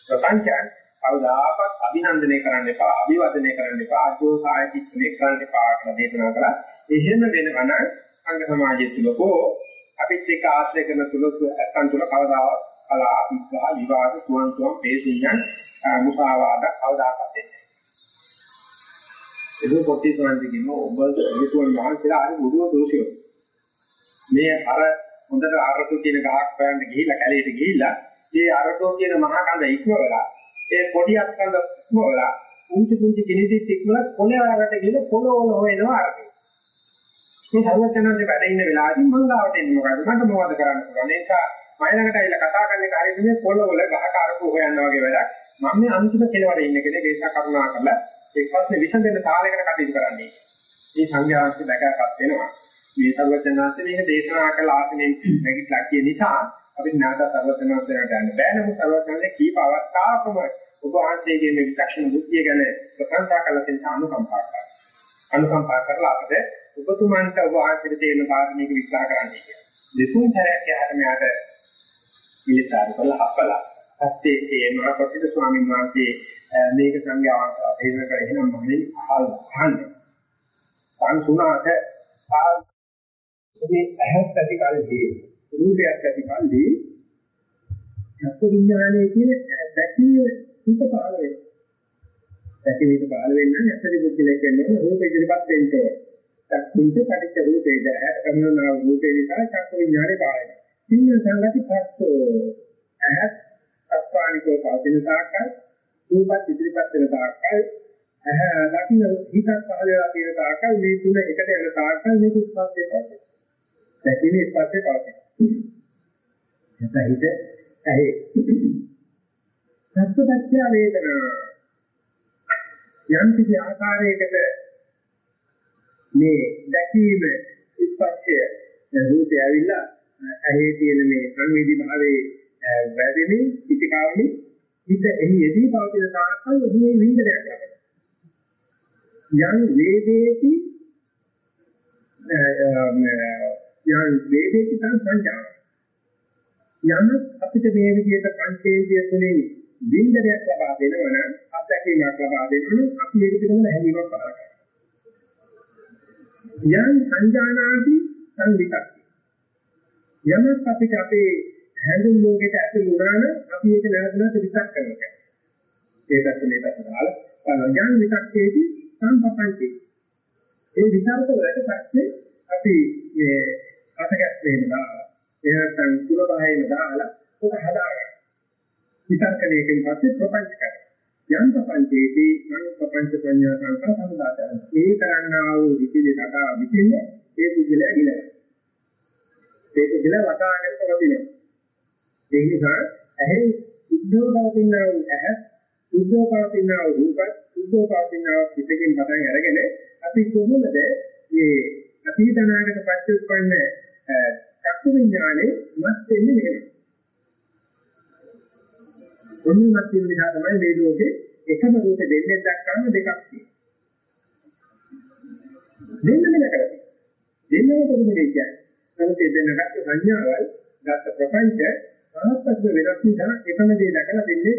Speaker 1: ප්‍රපංචයන් කවදාකවත් අභිනන්දනය කරන්න එපා අභිවදනය කරන්න එපා අදෝසාය චිත්තනේ කරන්න එපා කියලා දේශනා කළා. එහෙම වෙනවනම් අංග සමාජයේ තුලකෝ අපිත් එක්ක ආශ්‍රය කරන තුල අත්න් තුල කවදාවත් කලා විග්‍රහ විවාද තුන් තුන් දේශියන් මුසාවාද කවදාකවත් දෙන්නේ ඒක පොටි සම්බන්ධ කියන ඔබ විතුන් මහන්සියලා හරි බුදුව දෝෂියෝ. මේ අර හොඳට අරතු කියන ගහක් හොයන්න ගිහිල්ලා කැලේට ගිහිල්ලා ඒ අරතෝ කියන මහා කඳ ඉක්මවලා ඒ පොඩි අත්කඳ ඉක්මවලා පුංචි පුංචි කිනිදිත් ඉක්මවලා කොළේ වලකට ගිහින් පොළොවල හොයනවා අරතේ. මේ සර්වඥාන්සේ වැඩ ඉන්න වෙලාවදී මං ගාවට එන්නේ මොකද මට මොකද කරන්න පුළුවන් ඒ නිසා මම ළඟට ඇවිල්ලා කතා කරන එක හරියට මේ පොළොවල ගහක අරතු හොයන්න වගේ වැඩක්. මම මේ අන්තිම කෙලවර ඉන්න කෙනෙක් ඒක කරුණා කරලා ඒ ප්‍රශ්නේ විසඳෙන්න තාලයකට කටයුතු කරන්නේ. මේ සංඥාන්ති දැකගත් වෙනවා. මේ සර්වඥාන්සේ මේක දේශනා කළ ආසනෙන් නැගිටලා කිය නිසා අපි නැවත සර්වඥාන්සේට ගන්න බෑ නමුත් සර්වඥාන්සේ කීප අවස්ථාවකම ඔබ වහන්සේගේ මේ විචක්ෂණ බුද්ධිය ගැන ප්‍රශංසා කළ තෙන් අනුකම්පා කරා. අනුකම්පා කරලා අපිට ඔබතුමන්ට ඔබ වහන්සේට තේරෙන කාරණේක විස්තර කරන්න කියලා. දෙතුන් සැරයක් යහට මෙයාට පිළිසාර කළා අපලා. පස්සේ ඒ මහපතිත ස්වාමීන් වහන්සේ මේක සංඥාවක් තේරෙන කර එහෙනම් මම අහල් අහන්නේ. සංසුණාට මේ ඇහත් ඇති කල්හි රූපයක් ඇති කල්හි චක්ක විඥානයේ කියන දැකීම හිත පහළ වෙනවා. දැකීම හිත පහළ වෙන්නේ ඇත්තටම බුද්ධිලෙක් වෙනවා රූප ඉදිරිපත් වෙන්නේ. චක්කුංච පටිච්ච රූපේ දැහැට කරනවා රූපේ නිසා චක්ක විඥානේ පහළ වෙනවා. සින්න සංගති පස්සෝ ඇහත් අස්පානිකෝ පවතින තාක්කල් රූපත් ඉදිරිපත් වෙන තාක්කල් ඇහ දකින්න හිතක් පහළ වෙලා තියෙන තාක්කල් මේ තුන එකට යන තාක්කල් මේක ස්පර්ශය පවතී. දැකීමේ ස්පර්ශය පවතී. එතහිට ඇහි. සත්‍යත්‍ය වේදනා යම් කිසි ආකාරයකට මේ දැකීම ස්පර්ශය රූපය ඇවිල්ලා ඇහි තියෙන මේ සංවේදී භාවයේ වැඩෙමින් පිටිකාවෙමින් හිත එහි යෙදී පවතින තාක්කල් ඔහුගේ විඳනයක් ලබනවා. යම් වේදේති යම් වේදේති තං සංඥා යම් අපිට මේ විදිහට පංචේන්ද්‍රිය තුළින් වින්දනයක් ලබා දෙනවනම් අත්දැකීමක් ලබා දෙනවනම් අපි ඒක පිළිබඳ හැඟීමක් පහළ කරනවා. යම් සංජානාති සංවිතක් යමක් අපිට අපේ හැඟුම් ලෝකයට ඇතුළු වුණා නම් අපි ඒක නැවත නැවත විචක් කරනවා ඒකත් මේකත් දාලා යම් විචක්කේදී සංපපංචේ. ඒ විචාරක වලට පස්සේ අපි මේ රසගත් වේම දාලා එහෙනම් කුලබහේම දාලා ඔක හදාගන්න. විතර්කණයකින් පස්සේ ප්‍රපංච කරනවා. යම් ප්‍රපංචේදී මන ප්‍රපංච ප්‍රඥා සංකල්ප සමුදාචරණ. මේ කරන්නා වූ විචිලේ නඩා විචින්නේ ඒ කුජලයා ගිලන. ඒ කුජල වටාගෙන පවතිනවා. ඒ නිසා ඇහි උද්දෝෂවතිනා වූ ඇහ උද්දෝෂවතිනා වූ රූපත් සුද්ධෝපාදිනා පිටකින් පටන් අරගෙන අපි කොහොමද මේ අතීතනාගත පච්චුප්පන්න චක්කු විඥානේ මත් වෙන්නේ මෙහෙම. ඔන්නමත් වෙන නිසා තමයි මේ ලෝකේ එකම රූප දෙන්නේ දක්වන්න දෙකක් තියෙන්නේ. දෙන්න මෙල කරන්නේ. දෙන්නම කොහොමද කියන්නේ? නමුත් ඒ දෙන්නකට සංඥාවල් ගත ප්‍රපංච ආත්මක වෙනස් නිසා එකම දේ දැකලා දෙන්නේ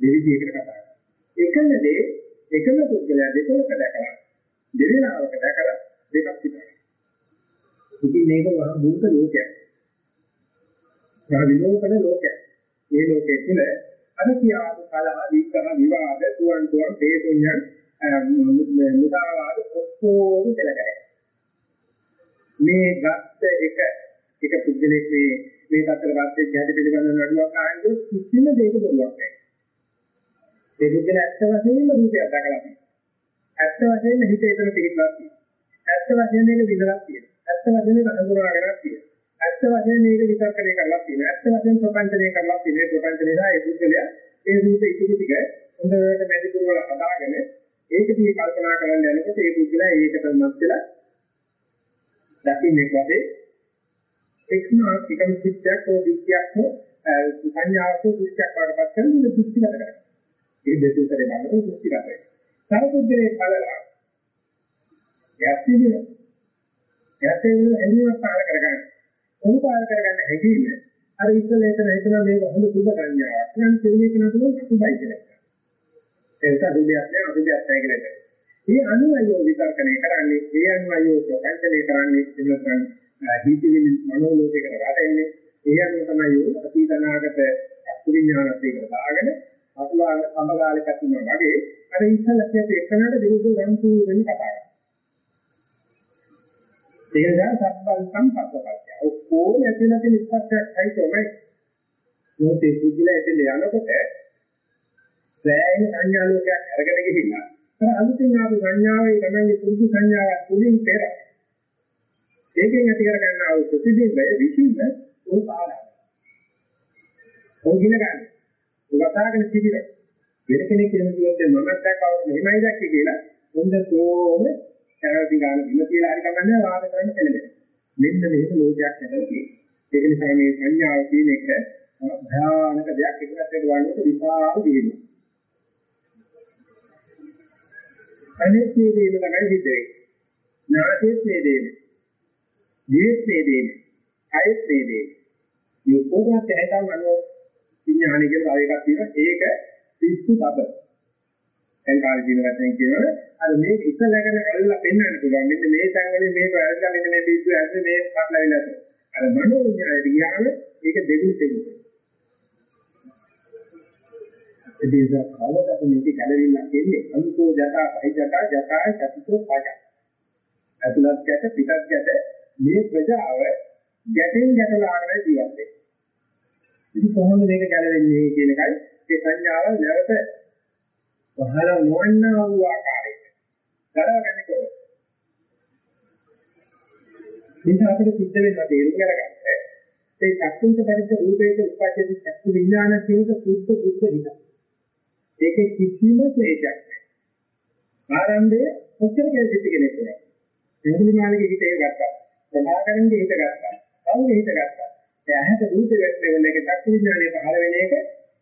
Speaker 1: දෙවිදිහකට කතා කරනවා. එකම දේ එකම පුද්ගලයා දෙකක දැකලා දෙවෙනාවක දැකලා දෙකක් විතරයි. ඉතින් මේක වහ බුද්ධ ලෝකයක්. වහ විලෝකන ලෝකයක්. මේ ලෝකයේ තුල අර කියාපු කලහ විකර විවාද තුන් තුන් හේතුන්යන් මුදාවාද ඔක්කොම දෙලගයි. මේ ගත්ත එක එක පුද්ගලෙක් මේ මේ තත්ත්වයට පත් වෙච්ච හැටි පිළිබඳව නඩුවක් ආන්නේ කිසිම දෙයක බොරුවක් නැහැ. ඒ බුද්ධල ඇත්ත වශයෙන්ම රූපයක් දැකලා තියෙනවා. ඇත්ත වශයෙන්ම හිත ඒතර පිළිගන්නවා තියෙනවා. ඇත්ත වශයෙන්ම මේක විතරක් තියෙනවා. ඇත්ත වශයෙන්ම මේක හඳුනාගෙනක් තියෙනවා. ඇත්ත වශයෙන්ම මේක විතර්කණය කරලා තියෙනවා. ඇත්ත වශයෙන්ම ප්‍රපංචනය කරලා තියෙනවා. ඒ ප්‍රපංච නිසා ඒ බුද්ධලයා ඒ රූප ඉතුරු ටික හොඳට මැදිකුර වල හදාගෙන ඒක දිහා කල්පනා කරන්න යනකොට ඒ බුද්ධලයා ඒකට මත් වෙලා දකින්නේ වගේ එක්නා එකම චිත්තයක් හෝ දිට්ඨියක් හෝ සංඥාවක් හෝ දෘෂ්ටියක් වඩපත් කරන දෘෂ්ටි කරගන්නවා. ඒ දෙතුතරේ බලන දෘෂ්ටිගතයි. සාරපුද්දේ බලලා එයත් විදිනවා. එයත් ඒ ඇලීමක් පාල කරගන්න. උන් පාල කරගන්න හැකියිම අර ඉස්සෙල්ලා එතන හිතන මේක හොඳ සුබ සංඥාවක්. නම් කෙනෙක් නතුන සුබයි කියලා. ඒක දුලියක් නෑ අදුලියක් නෑ කියලා. මේ අනුවයෝ විතර්කණය කරන්නේ, ඒ අනුවයෝ ප්‍රපංචනය කරන්නේ ඉන්නකන් හිතවිලි මනෝලෝකයකට වැටෙන්නේ. ඒ අනුව තමයි අතීත අනාගත අකුවිඥානත් එක්ක දාගෙන අතුලාගෙන සමගාලේ කටිනවා වගේ අර ඉස්සෙල්ලා කියපු එකනට විරුද්ධ වන්තු වෙන කතා කරනවා. ඒක නිසා සබ්බල් සම්පස්සපත්‍ය. ඔක්කොම ඇතුළත තියෙන ස්පර්ශයයි තමයි. මොකද පුදුලා ඇතුළේ යනකොට සෑහෙන සංඥා ලෝකයක් අරගෙන ගිහිල්ලා අර අලුතෙන් ආපු සංඥාවේ තමයි පුරුදු සංඥාවක් තුලින් පෙර. ඒකෙන් ඇති කර ගන්නා වූ ප්‍රතිබිම්බය විසින්ම උන් පාරයි. ඔගින ගන්න. උගතාගෙන සිටින වෙන කෙනෙක් කියන කිව්වොත් මම දැක්කව මෙහෙමයි දැක්කේ කියලා හොඳටම කැරටි ගන්න ඉන්න කියලා හරි කමන්නේ වාද කරන්න කෙනෙක්. මෙන්න මේක ලෝකයක් හැදලා තියෙනවා. ඒක නිසා මේ සංඥාව කියන එක භයානක දෙයක් එකකට වඩා විශාල දෙයක්. අනිත් මේ දේම තමයි හිත වෙන්නේ. නාසයේත් මේ දේම. දිවෙත් මේ දේම. කයෙත් මේ දේම. මේ කොහොමද හැදන් මනෝ විඥානය කියලා තව එකක් තියෙනවා. ඒක පිස්සු තබ. සංකාරී දින වශයෙන් කියනවනේ අර මේ ඉස්සලගෙන ඇල්ලලා පෙන්වන්න පුළුවන්. මෙන්න මේ සංගලේ මේක ඇල්ලලා මෙන්න මේ පිස්සු ඇල්ලේ මේ පටලවිලා තියෙනවා. අර මනෝ විඥානයට ගියාම ඒක දෙගුණ දෙගුණ. එදේසා කාලකට මේක ගැලවිලා එන්නේ අනුකෝ ජටා බයි ජටා ජටා චතුතෝ පජ. අතුලත් ගැට පිටත් ගැට මේ ප්‍රජාව ගැටෙන් ගැටලාගෙන ජීවත් වෙනවා. ඉතින් කොහොමද මේක ගැලවෙන්නේ කියන එකයි ඒ සංඥාව නැවත පහළ නොවන්නා වූ ආකාරයට දරවගන්නේ කොහොමද? මේක අපිට සිද්ධ වෙනවා තේරුම් ගන්න. ඒ චක්කුන්ත පරිච්ඡ රූපේක උපපජ්ජති චක්කු විඥාන කියනක සුද්ධ බුද්ධ හිත. ඒකේ කිසිම ක්ලේශයක් නැහැ. ආරම්භයේ ඔච්චර කෙනෙක් කෙනෙක් නෑ. එංගලිමාලගේ හිතේ ගත්තා. ප්‍රභාකරන්ගේ හිත ගත්තා. කවුගේ හිත ගත්තා. ඒ ඇහැට රූප ලෙවල් එකේ චක්කු විඥානයේ පහළ වෙන එක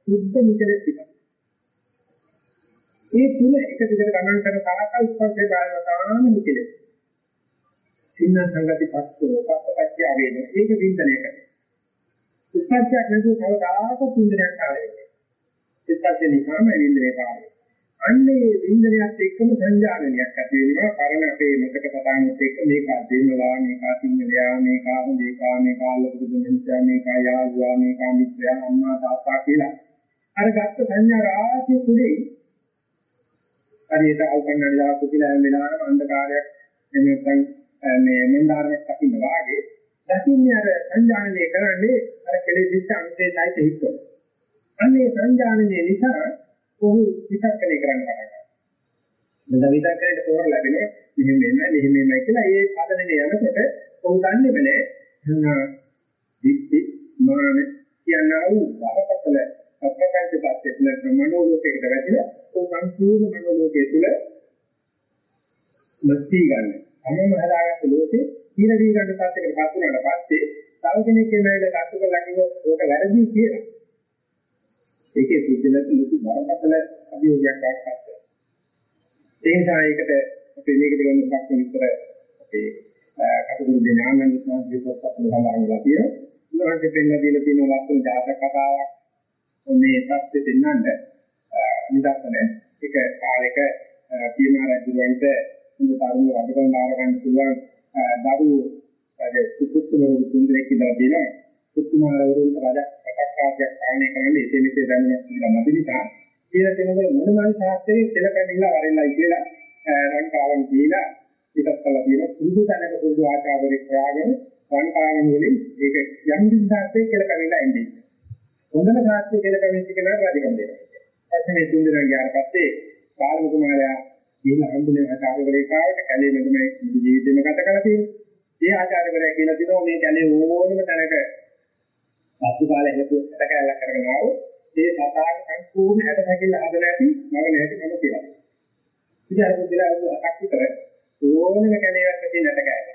Speaker 1: සුද්ධ නිකලෙත් පිටක්. ඒ තුන එක දිගට ගණන් කරන තාකල් ස්පර්ශය බලන තාම නිකලෙත්. සින්න සංගති පස්සෝ පස්සපච්චය වේද ඒක වින්දනය කරනවා. ස්පර්ශයක් නැතුව කවදාක වින්දනයක් ආවේ. ස්පර්ශ නිකාම වින්දනය කාර්යය. අන්නේ වින්දනයත් එක්කම සංජානනයක් ඇති වෙනවා. කරන අපේ මතක පතානුත් එක්ක මේක දෙන්නලා මේක සිංහලයා මේක හොඳේකා මේක අල්ලපු දෙන්නා මේක යාළුවා මේක මිත්‍රයා අම්මා තාත්තා කියලා. අර ගත්ත සංඥා රාශිය තුලේ හරියට අවකන්නන දාපු කියලා හැම වෙලාවෙම අන්ධකාරයක් එහෙම නැත්නම් මේ මන්දාරයක් දකින්න වාගේ දකින්නේ අර සංජානනය කරන්නේ අර කෙලෙස් විශ්ව අංශයයි හිතවල. අන්නේ සංජානනය නිසා ඔහු විතක්කලේ කරන්න පටන් ගන්නවා. දැන් විතක්කලේට තෝර ලැබෙනවා මෙහෙම මෙහෙම මෙහෙම මෙහෙම කියලා ඒ පදනේ යනකොට ඔහු දන්නේම නෑ දික්ටි මාන කියනා වූ බරපතල අපකන්ත පැත්තේ නැත්නම් මනෝලෝකයකට වැදිලා ඔහු සංකීර්ණ මනෝලෝකයේ තුල නැති ගන්න. අමම හදාගත්ත ලෝකේ ඊරදී ගන්න පැත්තකට පත් වුණාට පස්සේ තව කෙනෙක් කෙනාට කටු කරලා කිව්වොත් ඕක වැරදි කියලා. ඒකේ සිද්ධලත් ලොකු බරපතල අභියෝගයක් වඩපත් වෙනවා. ඒ නිසා ඒකට අපි මේකට ගන්න ප්‍රශ්න විතර අපේ කටුකුරු ඥානන්ද සමාජයේ පොත්පත් සඳහන් වෙලා තියෙනවා. උන්වහන්සේ පෙන්න දීලා තියෙන ලස්සන ජාතක කතාවක් මේ සත්‍ය දෙන්නන්න නිදර්ශන එක කාලෙක පියමාර දුරන්ට හොඳ තරුණ රජකම් දාර ගන්න පුළුවන් දරු රජ සුසුතුමරු තුන්දෙනෙක් ඉඳලා තියෙනවා. සුතුමාරවරුන්ට රජ රටක් පාලනය කරන්නේ එසේ මෙසේ දැනුමක් කියලා නැති නිසා කියලා කෙනෙක් මොනවාරි සාස්ත්‍රයේ කෙලපැමිණලා වරෙල්ලයි කියලා රංකාවන් දීලා පිටත් කළා කියන පුරුදු තැනක පුරුදු ආචාර්යවරයෙක් හොයාගෙන රංකාවන් වලින් ඒක යම් දිහාසේ කෙලපැමිණලා එන්නේ. හොඳම සාස්ත්‍රයේ කෙලපැමිණි කියලා රාජකම් දෙනවා. ඇත්තම තුන් දෙනා ගියාට පස්සේ බාල කුමාරයා කියන හම්බුනේ ආචාර්යවරයෙක් ආවට කැලේ මෙතන ජීවිතේම ගත කරලා තියෙනවා. ඒ ආචාර්යවරයා කියලා දෙනවා මේ කැලේ ඕනම තැනක සතු කාලේ හේතු ඇටකැලක් කරගෙන ආවෝ ඒ සතාගේ සම්පූර්ණ ඇට හැකිල්ල හදලා ඇති මම නැති මම කියලා. ඉතින් අර පුදුලා අතක් විතර ඕනෙම කැලේකට තියෙන ඇටකැලක්.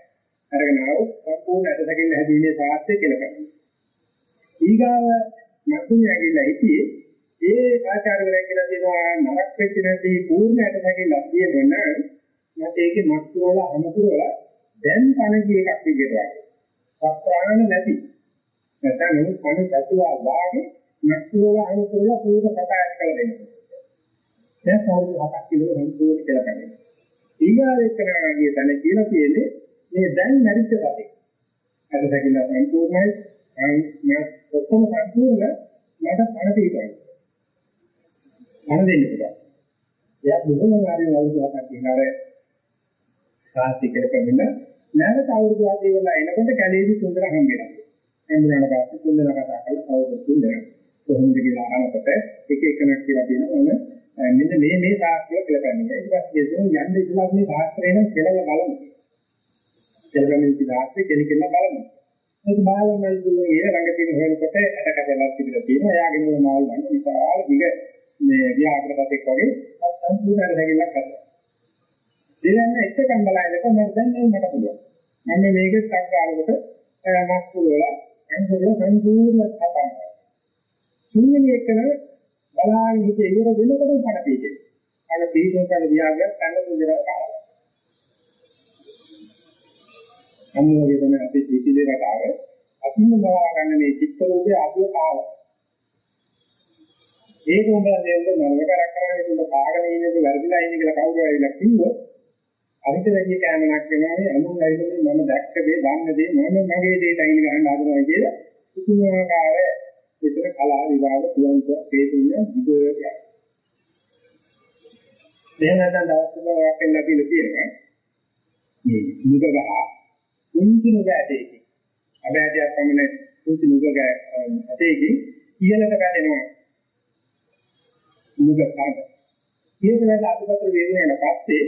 Speaker 1: අරගෙන ආවෝ සම්පූර්ණ ඇට හැකිල්ල හැදීමේ සාහිත්‍ය කියලා කරනවා. ඊගාව මතුන් ඇගිල්ල හිටියේ ඒ ආචාර්යවරයා කියලා දෙනවා නරක වෙච්ච නැති පූර්ණ ඇට හැකිල්ල තියෙනවා මට ඒකේ මස්තු වල අනුතුර වල දැන් කණකී එකක් විදියට වගේ. සත්‍යාන නැති. නැත්නම් නෙමෙයි කණ ඇතුළා වාගේ මස්තු වල අනුතුර වල පූර්ව කතා කරලා දෙනවා. දැන් සාමාන්‍ය හතක් කිලෝ සම්පූර්ණ කියලා කරන්නේ. ඊගාරේකනාගේ තන කියලා කියන්නේ මේ දැන් මැරිච්ච කතේ. අද දැකින්න සම්පූර්ණයි. මම ඔක්කොම සම්පූර්ණ මට පණ දෙයි. පණ දෙන්න පුළුවන්. එයා බොහොම ආරේ වලුවක් කියනවාර සාහිත්‍යකර කමින නැවත අවුරුදු ආදී වල එනකොට කැලේදී සුන්දර හම්බෙනවා. එම්බුනන පස්සේ සුන්දර කතා කරලා අවුරුදු සුන්දර. කොහොමද කියලා අහනකොට එක එකනක් කියලා දෙනවා. මෙන්න මේ මේ සාහිත්‍ය කියලා ගන්නවා. ඊට පස්සේ කියනවා යන්න ඉස්සලා මේ සාහිත්‍යයෙන් කෙලව බලමු. කෙලවෙමින් සාහිත්‍ය කෙලිකෙන්න බලමු. මේක බාලමයි දුන්නේ ඒ රංග තියෙන හොයනකොට ඇටකඩලක් තිබිලා තියෙනවා. එයාගෙන මාල් ගන්න විශාල දිග මේ ව්‍යාකරණයක් වගේ සම්පූර්ණ දෙගිල්ලක් කරනවා. දෙලන්න එකකම් බලනකොට මම දැන් මට පුළුවන්. මම මේක සංකාරකට මස් පුරවල අන්තිමට සම්පූර්ණ කතා කරනවා. ශුන්‍යනේ එකන බලාගෙන හිතේ ඉවර වෙනකොට පණ පිටේ. අර පිටුම් කරන ව්‍යාකරණ කන්න දුන්නා කාලා. අන්නෝගේ තමයි අපේ ජීවිතේ රටාව අපිම බලා ගන්න මේ චිත්ත රූපේ අදුව කාලා. ඒක උඹලා දෙන්න නරක කරක් කරන්නේ උඹ කාගෙන ඉන්නේ වැරදිලා ඉන්නේ කියලා කවුරු හරි ඉලා කිව්වොත් අරිට වැඩි කෑමනක් වෙනවා මේ අනුන් ඇවිල්ලා මම දැක්ක දේ දන්න දේ මම මගේ දේට අයින් ගන්න හදනවා කියලා කිසිමාකාර විතර කලා විභාග තුන්ක හේතුන විදෝයක්. එහෙම නැත්නම් දවස් තුනක් වෙන්න කියලා කියනවා. මේ මුදගහ කුංචි නුගෑටේ. අබෑදියක් පමණ කුංචි නුගෑ ඇටේකින් ඉහළට වැටෙනවා. නුග කඳ. ඊට වැඩ අතුපතර වේදෙන පස්සේ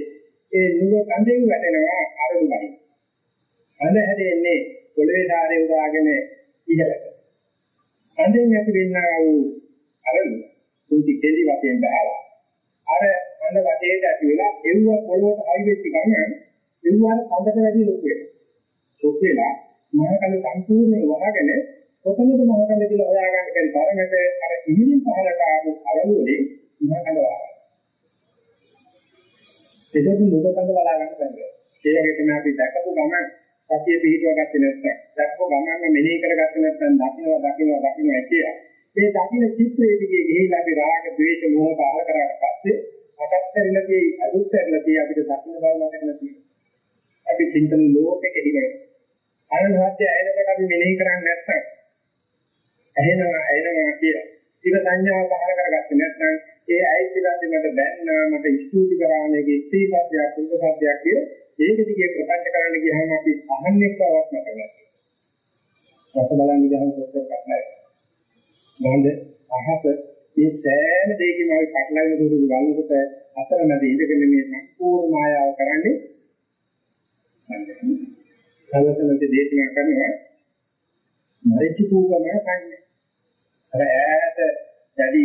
Speaker 1: ඒ නුග කඳෙන් වැටෙනවා අරළු ගහයි. කඳ හැදෙන්නේ පොළවේ ධාරේ උදාගෙන ඉහළට. කඳෙන් ඇති වෙන්නා වූ අරළු කුංචි කෙලි වශයෙන් බහලා. අර කඳ වටේට ඇති වෙලා එව්ව පොළොවට හයි වෙච්ච ගමන් එව්වට කඳට වැඩි ලොකු වෙනවා. ලොකු වෙලා මහකඳ සම්පූර්ණයෙන් වහගෙන කොතනද මහකඳ කියලා හොයාගන්න බැරි තරමට අර ඉහිලින් පහලට ආපු අරළු වලින් මහකඳ වහනවා. එදෙදි මුද කඳ බලා ගන්න බැහැ. ඒ වගේ තමයි අපි දැකපු ගමන් සතිය පිළිතුර ගත්තේ නැත්නම් දැක්ක ගමන්ම මෙනෙහි කරගත්තේ නැත්නම් දකින්නවා දකින්නවා දකින්නවා කියලා. මේ දකින්න චිත්‍රයේ දිගේ ගිහිලා අපි රාග, ද්වේෂ, මෝහ පහල කරාට පස්සේ අටත් කරලදී අදුත් කරලදී අපිට දකින්න බව මතක නැති. අපි චින්තන ලෝකෙක ඉන්නේ. අරහත්ය ඇයෙනකොට අපි මෙනෙහි කරන්නේ නැත්නම් ඇහෙනවා ඇහෙනවා කියලා. ඉතින් සංඥාව පහල කරගත්තේ නැත්නම් ඒ ඇයිතිලාදී මට බැන්නා මට ස්තුති කරා මේකේ ඉස්තිපත්යක් කුසපත්යක් කිය ඒක දිගේ ප්‍රපංච කරන්න ගියාම අපි අහන්නේ කවක් නැතනේ. රස බලන් ගියාම කොච්චරක් නැහැ. මොන්ද අහස මේ සෑම දෙයකින් අපි පටලැවෙන දුරු ගන්නකොට අතරමැද ඉඳගෙන මේ සම්පූර්ණ මායාව කරන්නේ සලසනට දේශනා කරනවා මරිච්ච කූපම කන්නේ අර ඈත දැඩි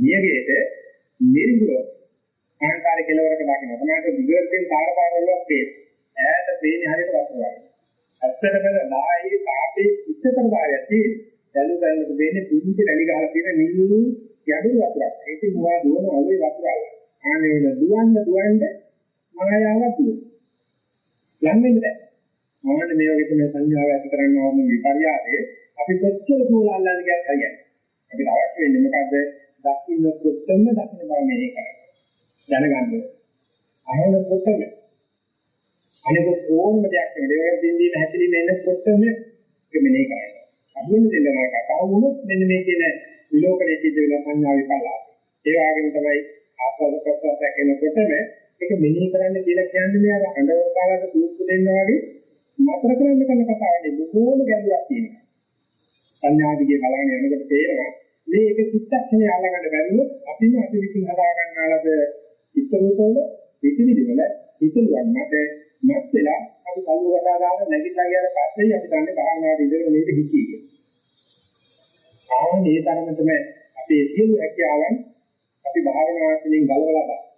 Speaker 1: නියගේට නිර්ගුණ ආකාර කෙලවරක දකින්න. තමයි විගර්තෙන් කාර්යපාරවල පේ. ඈත පේන්නේ හරියට වතුරයි. ඇත්තටම නායේ තාපේ උච්චතර භාගයති දැලු දැලට දෙන්නේ පුංචි රැලි ගහලා තියෙන නිල්ලු යඩු වතුරක්. ඒක මුවා දුවන ඔලේ වතුරයි. ආනේ වෙන දුවන්න දුවන්න මායාවක් දුවන. යන්නේ නැහැ. මොනවද මේ වගේ තමයි සංඥාව ඇති කරන්න ඕන විපර්යාසයේ අපි කොච්චර දුර අල්ලන්නේ කියලා හරියන්නේ. අපිට අවශ්‍ය වෙන්නේ මොකද්ද? දකින්න කොත්තම දකින්න බව මෙහෙ කරන්න. දැනගන්න. අහන කොත්තම. අනික ඕනම දෙයක් නෙවෙයි දෙන්නේ හැදෙන්නේ එන්න කොත්තම මෙහෙ කරන්න. අදින්න දෙන්න කතාව වුණොත් මෙන්න මේ කියන විලෝකණය සිද්ධ වෙන සංඥා විපල්ලාස. ඒ වගේම තමයි ආස්වාද ප්‍රසවාසයක් එනකොටම ඒක මෙනෙහි කරන්න කියලා කියන්නේ මේ අර අඬව කාලක දුක් දෙන්නා වගේ නතර කරන්න කරන කතාවනේ බොහෝම ගැඹුරක් තියෙනවා. සංඥාදිගේ බලන්න යනකොට තේරෙනවා මේ එක චිත්තක්ෂණය අල්ලගන්න බැරිවොත් අපිම අපි විසින් හදා ගන්නාලද චිත්තරූපවල පිටිවිදිවල හිතලුවක් මත මත් වෙලා අපි කල්ු කතා දාන නැගිටලා ගියාට පස්සේ අපි දන්නේ භාවනාවේ ඉඳගෙන මේක හිතී කියලා. ආනේ තරමටම අපේ සියලු හැකියාවන් අපි භාවනාවෙන් ගලවලා ගන්න.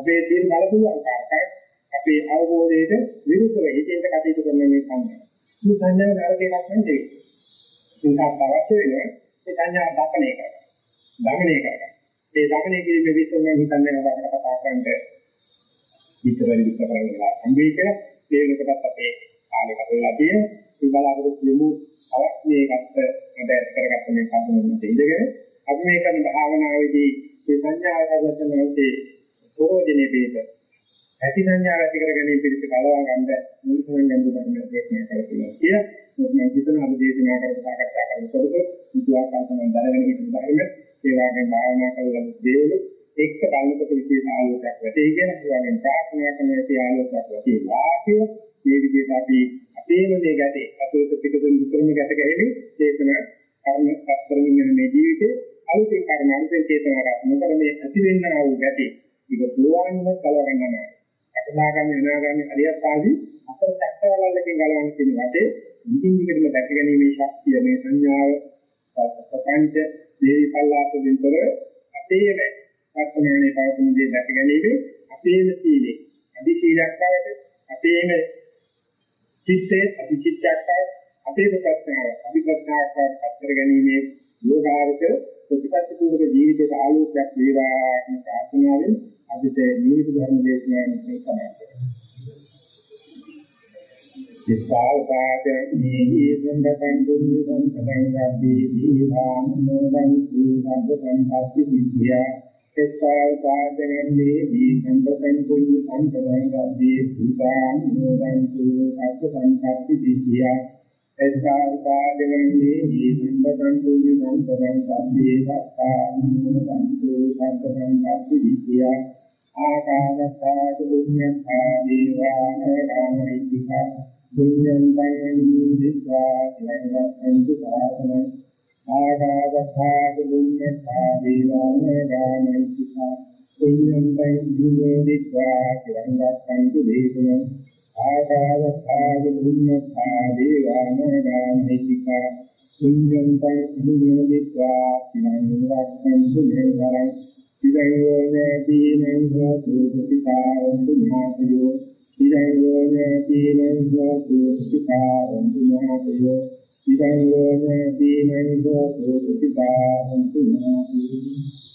Speaker 1: අපේ තියෙන බලපෑම් අපේ අවබෝධයට විරුද්ධව හිතෙන්ට කටයුතු කරන මේ සංඥා. මේ සංඥාව නරකයක් නෙවෙයි. ඒකත් අවශ්‍ය වෙන්නේ ඒ සංඥා දක්න එක. දමණය කරගන්න. ඒ දමණය කිරීමේ විස්තර මම හිතන්නේ නැවත කතා ගන්නට විතරයි විතර කරලා සම්බේක ඒ වෙනකොටත් අපේ කාලේ කරලා තියෙන මේ බලාපොරොත්තු වෙමු අවස්ථේ ගත්ත මැද කරගත්ත මේ කම්පණය ඉඳගෙන අපි මේ කරන භාවනාවේදී මේ සංඥා ආයතනයේ ප්‍රෝජනේ පිට ඇති සංඥා ඇති කර ගැනීම පිළිස කලවා ගන්න මුලින්ම ගන්න ධර්ම දේශනා කරලා කියලා. මම හිතන අද දේශනා කරලා සාකච්ඡා කරනකොට විද්‍යාකාරකම දැනගෙන හිටින ධර්ම. ඒ වගේම භාවනා කරලා දේවල එක්ක බලනකොට විශේෂ ආලෝකයක් වැටේ. කියන ඒ වගේම ප්‍රාර්ථනා කරන ඒ ආලෝකයක් වැටේලා කියන මේ විදිහට අපි අපේම මේ ගැටේ. අතුලත පිටුතුන් විතරම ගැට ගැහෙන්නේ චේතන කර්ම කරමින් යන මේ ජීවිතේ අලුතෙන් කර්ම අලුතෙන් චේතනා ගන්න මොකද මේ ඇති වෙන්නා වූ ගැටේ. ඒක පුළුවන්ම කලවගන්න නැහැ. අකනාගාමී අනාගාමී අරියත් ආදී අපර චක්‍රවලල්ලකින් ගලවන්න තියෙන වටේ ඉදින් දිගටම දැක ගැනීමේ ශක්තිය මේ සංඥාව ප්‍රපංච දේවි පල්ලාතුලින් තොර අපේම වර්තමානයේ පවතින දේ දැක ගැනීම අපේම සීලේ. අදි සීලයක් බවට අපේම චිත්තේ අදි චිත්තයක් බවට අපේම ප්‍රඥාව අදි ප්‍රඥාවක් බවට පත් කර ගැනීමේ යෝගාවක ප්‍රතිපත්ති පූර්වක ජීවිතයේ ආලෝකයක් වේවා කියන ප්‍රාර්ථනාවෙන් අදට නිවිත ධර්ම දේශනාවෙන් මේ තමයි. සිතාවපාද නීහි සම්බතං කුඤ්ඤ සම්පතං ගාපී දීවාන් මොදං සූසබ්බ සම්පatti විද්‍යා සිතාවපාද නීහි සම්බතං කුඤ්ඤ සම්පතං ගාපී දීවාන් මොදං සූසබ්බ සම්පatti විද්‍යා සිතාවපාද නීහි සම්බතං කුඤ්ඤ සම්පතං ගාපී දීවාන් මොදං සූසබ්බ සම්පatti විද්‍යා ආකාශත්තා චුඤ්ඤත්තා දීවානරාමිතිකා පුඤ්ඤන්තං දිස්වා චිරංගස්සන්තු සාසන ආකාශත්තා චුඤ්ඤත්තා දීවානරාමිතිකා පුඤ්ඤන්තං දිස්වා චිරංගස්සන්තු දේශන. ආකාශත්තා චුඤ්ඤත්තා දීවානරාමිතිකා පුඤ්ඤන්තං දිස්වා චිරංගස්සන්තු දේශන ඉදංගෝනේදීනං හෝතු සුඛිතාවන්තු ඥාතයෝ ඉදංගෝනේදීනං හෝතු සුඛිතාවන්තු ඥාතයෝ ඉදංගෝනේදීනං හෝතු සුඛිතාවන්තු ඥාතයෝ